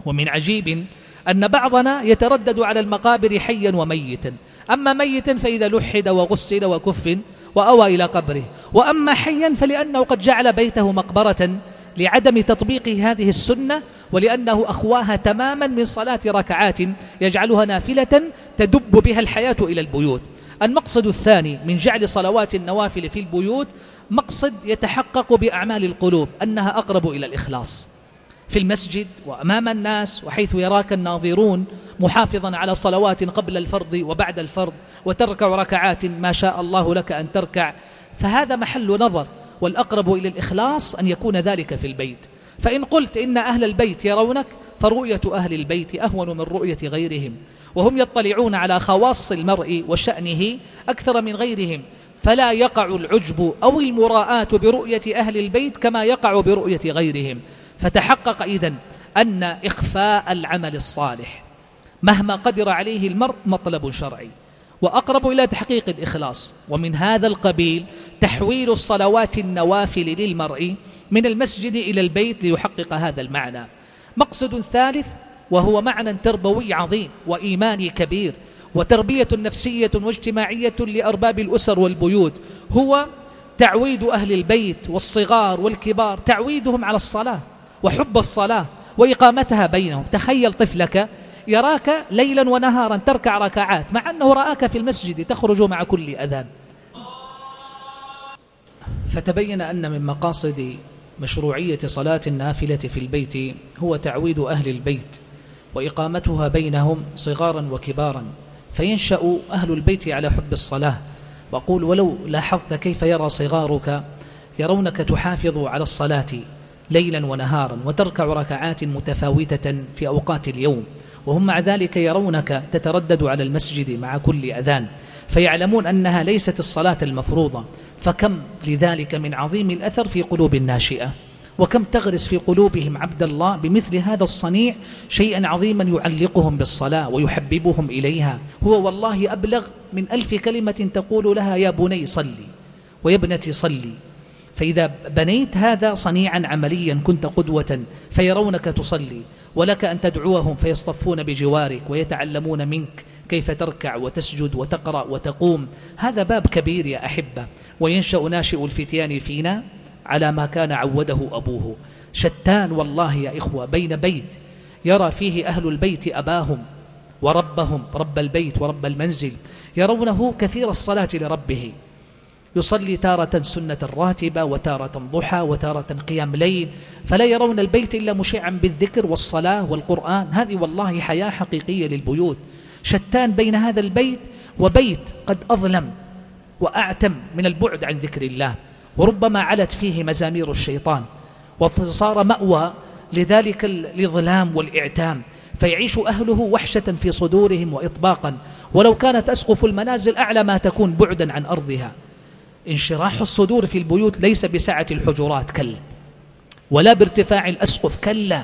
ومن عجيب أن بعضنا يتردد على المقابر حيا وميتا. أما ميتا فإذا لحد وغسل وكف وأوى إلى قبره. وأما حيا فلأنه قد جعل بيته مقبرة لعدم تطبيق هذه السنة ولأنه أخواها تماما من صلاة ركعات يجعلها نافلة تدب بها الحياة إلى البيوت. المقصد الثاني من جعل صلوات النوافل في البيوت مقصد يتحقق بأعمال القلوب أنها أقرب إلى الإخلاص. في المسجد وأمام الناس وحيث يراك الناظرون محافظا على صلوات قبل الفرض وبعد الفرض وتركع ركعات ما شاء الله لك أن تركع. فهذا محل نظر والأقرب إلى الإخلاص أن يكون ذلك في البيت. فإن قلت إن أهل البيت يرونك فرؤية أهل البيت أهون من رؤية غيرهم. وهم يطلعون على خواص المرء وشأنه أكثر من غيرهم فلا يقع العجب أو المراءة برؤية أهل البيت كما يقع برؤية غيرهم. فتحقق إذن أن إخفاء العمل الصالح مهما قدر عليه المرء مطلب شرعي. وأقرب إلى تحقيق الإخلاص ومن هذا القبيل تحويل الصلوات النوافل للمرء من المسجد إلى البيت ليحقق هذا المعنى. مقصد ثالث وهو معنى تربوي عظيم وإيماني كبير وتربية نفسية واجتماعية لأرباب الأسر والبيوت. هو تعويد أهل البيت والصغار والكبار تعويدهم على الصلاة وحب الصلاة وإقامتها بينهم. تخيل طفلك يراك ليلا ونهارا تركع ركعات مع أنه رآك في المسجد تخرج مع كل أذان. فتبين أن من مقاصد مشروعية صلاة النافلة في البيت هو تعويد أهل البيت وإقامتها بينهم صغارا وكبارا فينشأ أهل البيت على حب الصلاة وأقول ولو لاحظت كيف يرى صغارك يرونك تحافظ على الصلاة ليلا ونهارا وتركع ركعات متفاوتة في أوقات اليوم وهم مع ذلك يرونك تتردد على المسجد مع كل أذان فيعلمون أنها ليست الصلاة المفروضة فكم لذلك من عظيم الأثر في قلوب الناشئة. وكم تغرس في قلوبهم عبد الله بمثل هذا الصنيع شيئا عظيما يعلقهم بالصلاة ويحببهم إليها. هو والله أبلغ من ألف كلمة تقول لها يا بني صلي ويا ابنتي صلي فإذا بنيت هذا صنيعا عمليا كنت قدوة فيرونك تصلي ولك أن تدعوهم فيصطفون بجوارك ويتعلمون منك كيف تركع وتسجد وتقرأ وتقوم. هذا باب كبير يا أحبة وينشأ ناشئ الفتيان فينا. على ما كان عوده أبوه. شتان والله يا إخوة بين بيت. يرى فيه أهل البيت أباهم وربهم رب البيت ورب المنزل. يرونه كثير الصلاة لربه. يصلي تارة سنة راتبة وتارة ضحى وتارة قيام ليل. فلا يرون البيت إلا مشعا بالذكر والصلاة والقرآن. هذه والله حياة حقيقية للبيوت. شتان بين هذا البيت وبيت قد أظلم وأعتم من البعد عن ذكر الله. وربما علت فيه مزامير الشيطان وصار مأوى لذلك الإظلام والإعتام فيعيش أهله وحشة في صدورهم وإطباقا. ولو كانت أسقف المنازل أعلى ما تكون بعدا عن أرضها. انشراح الصدور في البيوت ليس بسعة الحجرات كلا. ولا بارتفاع الأسقف كلا.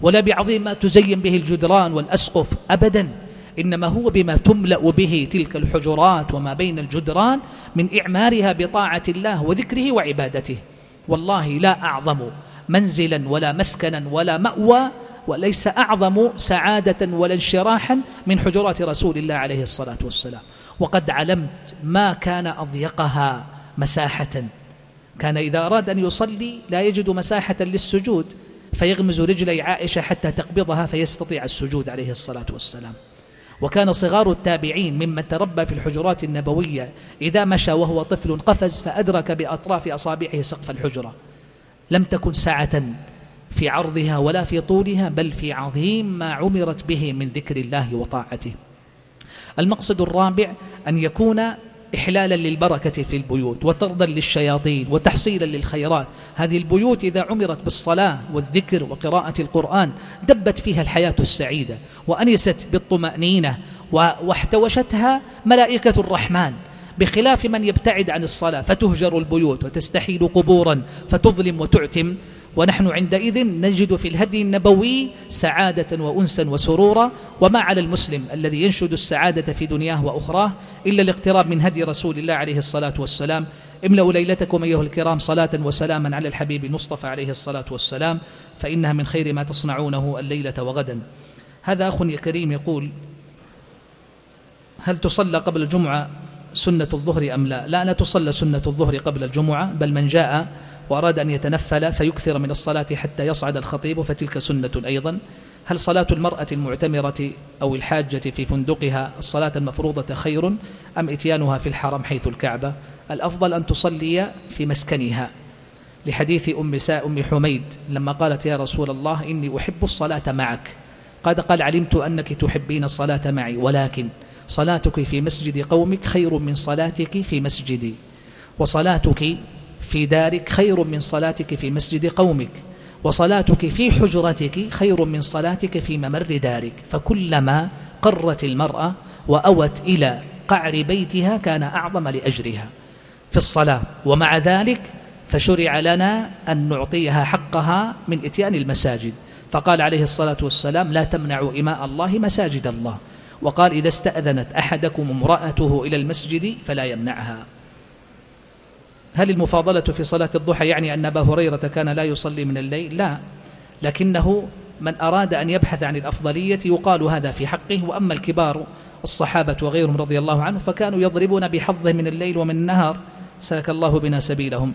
ولا بعظيم ما تزين به الجدران والأسقف أبدا. إنما هو بما تملأ به تلك الحجرات وما بين الجدران من إعمارها بطاعة الله وذكره وعبادته. والله لا أعظم منزلا ولا مسكنا ولا مأوى وليس أعظم سعادة ولا انشراحا من حجرات رسول الله عليه الصلاة والسلام. وقد علمت ما كان أضيقها مساحة. كان إذا أراد أن يصلي لا يجد مساحة للسجود فيغمز رجلي عائشة حتى تقبضها فيستطيع السجود عليه الصلاة والسلام. وكان صغار التابعين ممن تربى في الحجرات النبوية. إذا مشى وهو طفل قفز فأدرك بأطراف أصابعه سقف الحجرة. لم تكن سعة في عرضها ولا في طولها بل في عظيم ما عمرت به من ذكر الله وطاعته. المقصد الرابع أن يكون إحلالا للبركة في البيوت وطردا للشياطين وتحصيلا للخيرات. هذه البيوت إذا عمرت بالصلاة والذكر وقراءة القرآن دبت فيها الحياة السعيدة وأنست بالطمأنينة واحتوشتها ملائكة الرحمن. بخلاف من يبتعد عن الصلاة فتهجر البيوت وتستحيل قبورا فتظلم وتعتم ونحن عندئذ نجد في الهدي النبوي سعادة وأنسا وسرورا وما على المسلم الذي ينشد السعادة في دنياه وأخراه إلا الاقتراب من هدي رسول الله عليه الصلاة والسلام. املأوا ليلتكم أيها الكرام صلاة وسلاما على الحبيب المصطفى عليه الصلاة والسلام فإنها من خير ما تصنعونه الليلة وغدا. هذا أخ كريم يقول هل تصلى قبل الجمعة سنة الظهر أم لا؟ لا لا تصلى سنة الظهر قبل الجمعة بل من جاء وأراد أن يتنفل فيكثر من الصلاة حتى يصعد الخطيب فتلك سنة أيضا. هل صلاة المرأة المعتمرة أو الحاجة في فندقها الصلاة المفروضة خير أم إتيانها في الحرم حيث الكعبة؟ الأفضل أن تصلي في مسكنها. لحديث أم ساء أم حميد لما قالت يا رسول الله إني أحب الصلاة معك. قد قال علمت أنك تحبين الصلاة معي ولكن صلاتك في مسجد قومك خير من صلاتك في مسجدي. وصلاتك في دارك خير من صلاتك في مسجد قومك وصلاتك في حجرتك خير من صلاتك في ممر دارك. فكلما قرت المرأة وأوت إلى قعر بيتها كان أعظم لأجرها. في الصلاة ومع ذلك فشرع لنا أن نعطيها حقها من إتيان المساجد. فقال عليه الصلاة والسلام لا تمنعوا إماء الله مساجد الله. وقال إذا استأذنت أحدكم امرأته إلى المسجد فلا يمنعها. هل المفاضلة في صلاة الضحى يعني أن أبا هريرة كان لا يصلي من الليل؟ لا. لكنه من أراد أن يبحث عن الأفضلية يقال هذا في حقه وأما الكبار الصحابة وغيرهم رضي الله عنه فكانوا يضربون بحظه من الليل ومن النهار سلك الله بنا سبيلهم.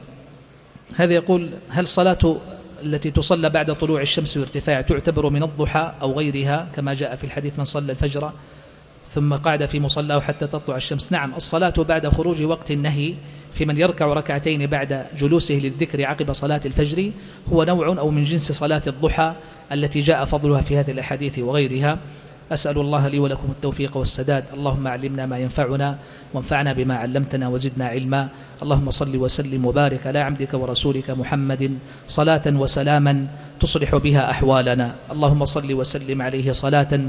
هذا يقول هل صلاة التي تصلى بعد طلوع الشمس وارتفاع تعتبر من الضحى أو غيرها؟ كما جاء في الحديث من صلى الفجر ثم قعد في مصلاه حتى تطلع الشمس. نعم الصلاة بعد خروج وقت النهي في من يركع ركعتين بعد جلوسه للذكر عقب صلاة الفجر هو نوع أو من جنس صلاة الضحى التي جاء فضلها في هذه الأحاديث وغيرها. أسأل الله لي ولكم التوفيق والسداد. اللهم علمنا ما ينفعنا وانفعنا بما علمتنا وزدنا علما. اللهم صل وسلم وبارك على عبدك ورسولك محمد صلاة وسلاما. تصلح بها أحوالنا. اللهم صل وسلم عليه صلاة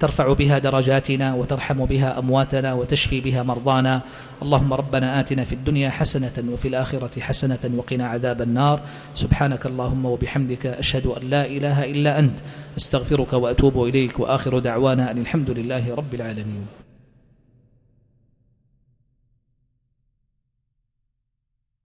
ترفع بها درجاتنا وترحم بها أمواتنا وتشفي بها مرضانا. اللهم ربنا آتنا في الدنيا حسنة وفي الآخرة حسنة وقنا عذاب النار. سبحانك اللهم وبحمدك أشهد أن لا إله إلا أنت. أستغفرك وأتوب إليك وآخر دعوانا أن الحمد لله رب العالمين.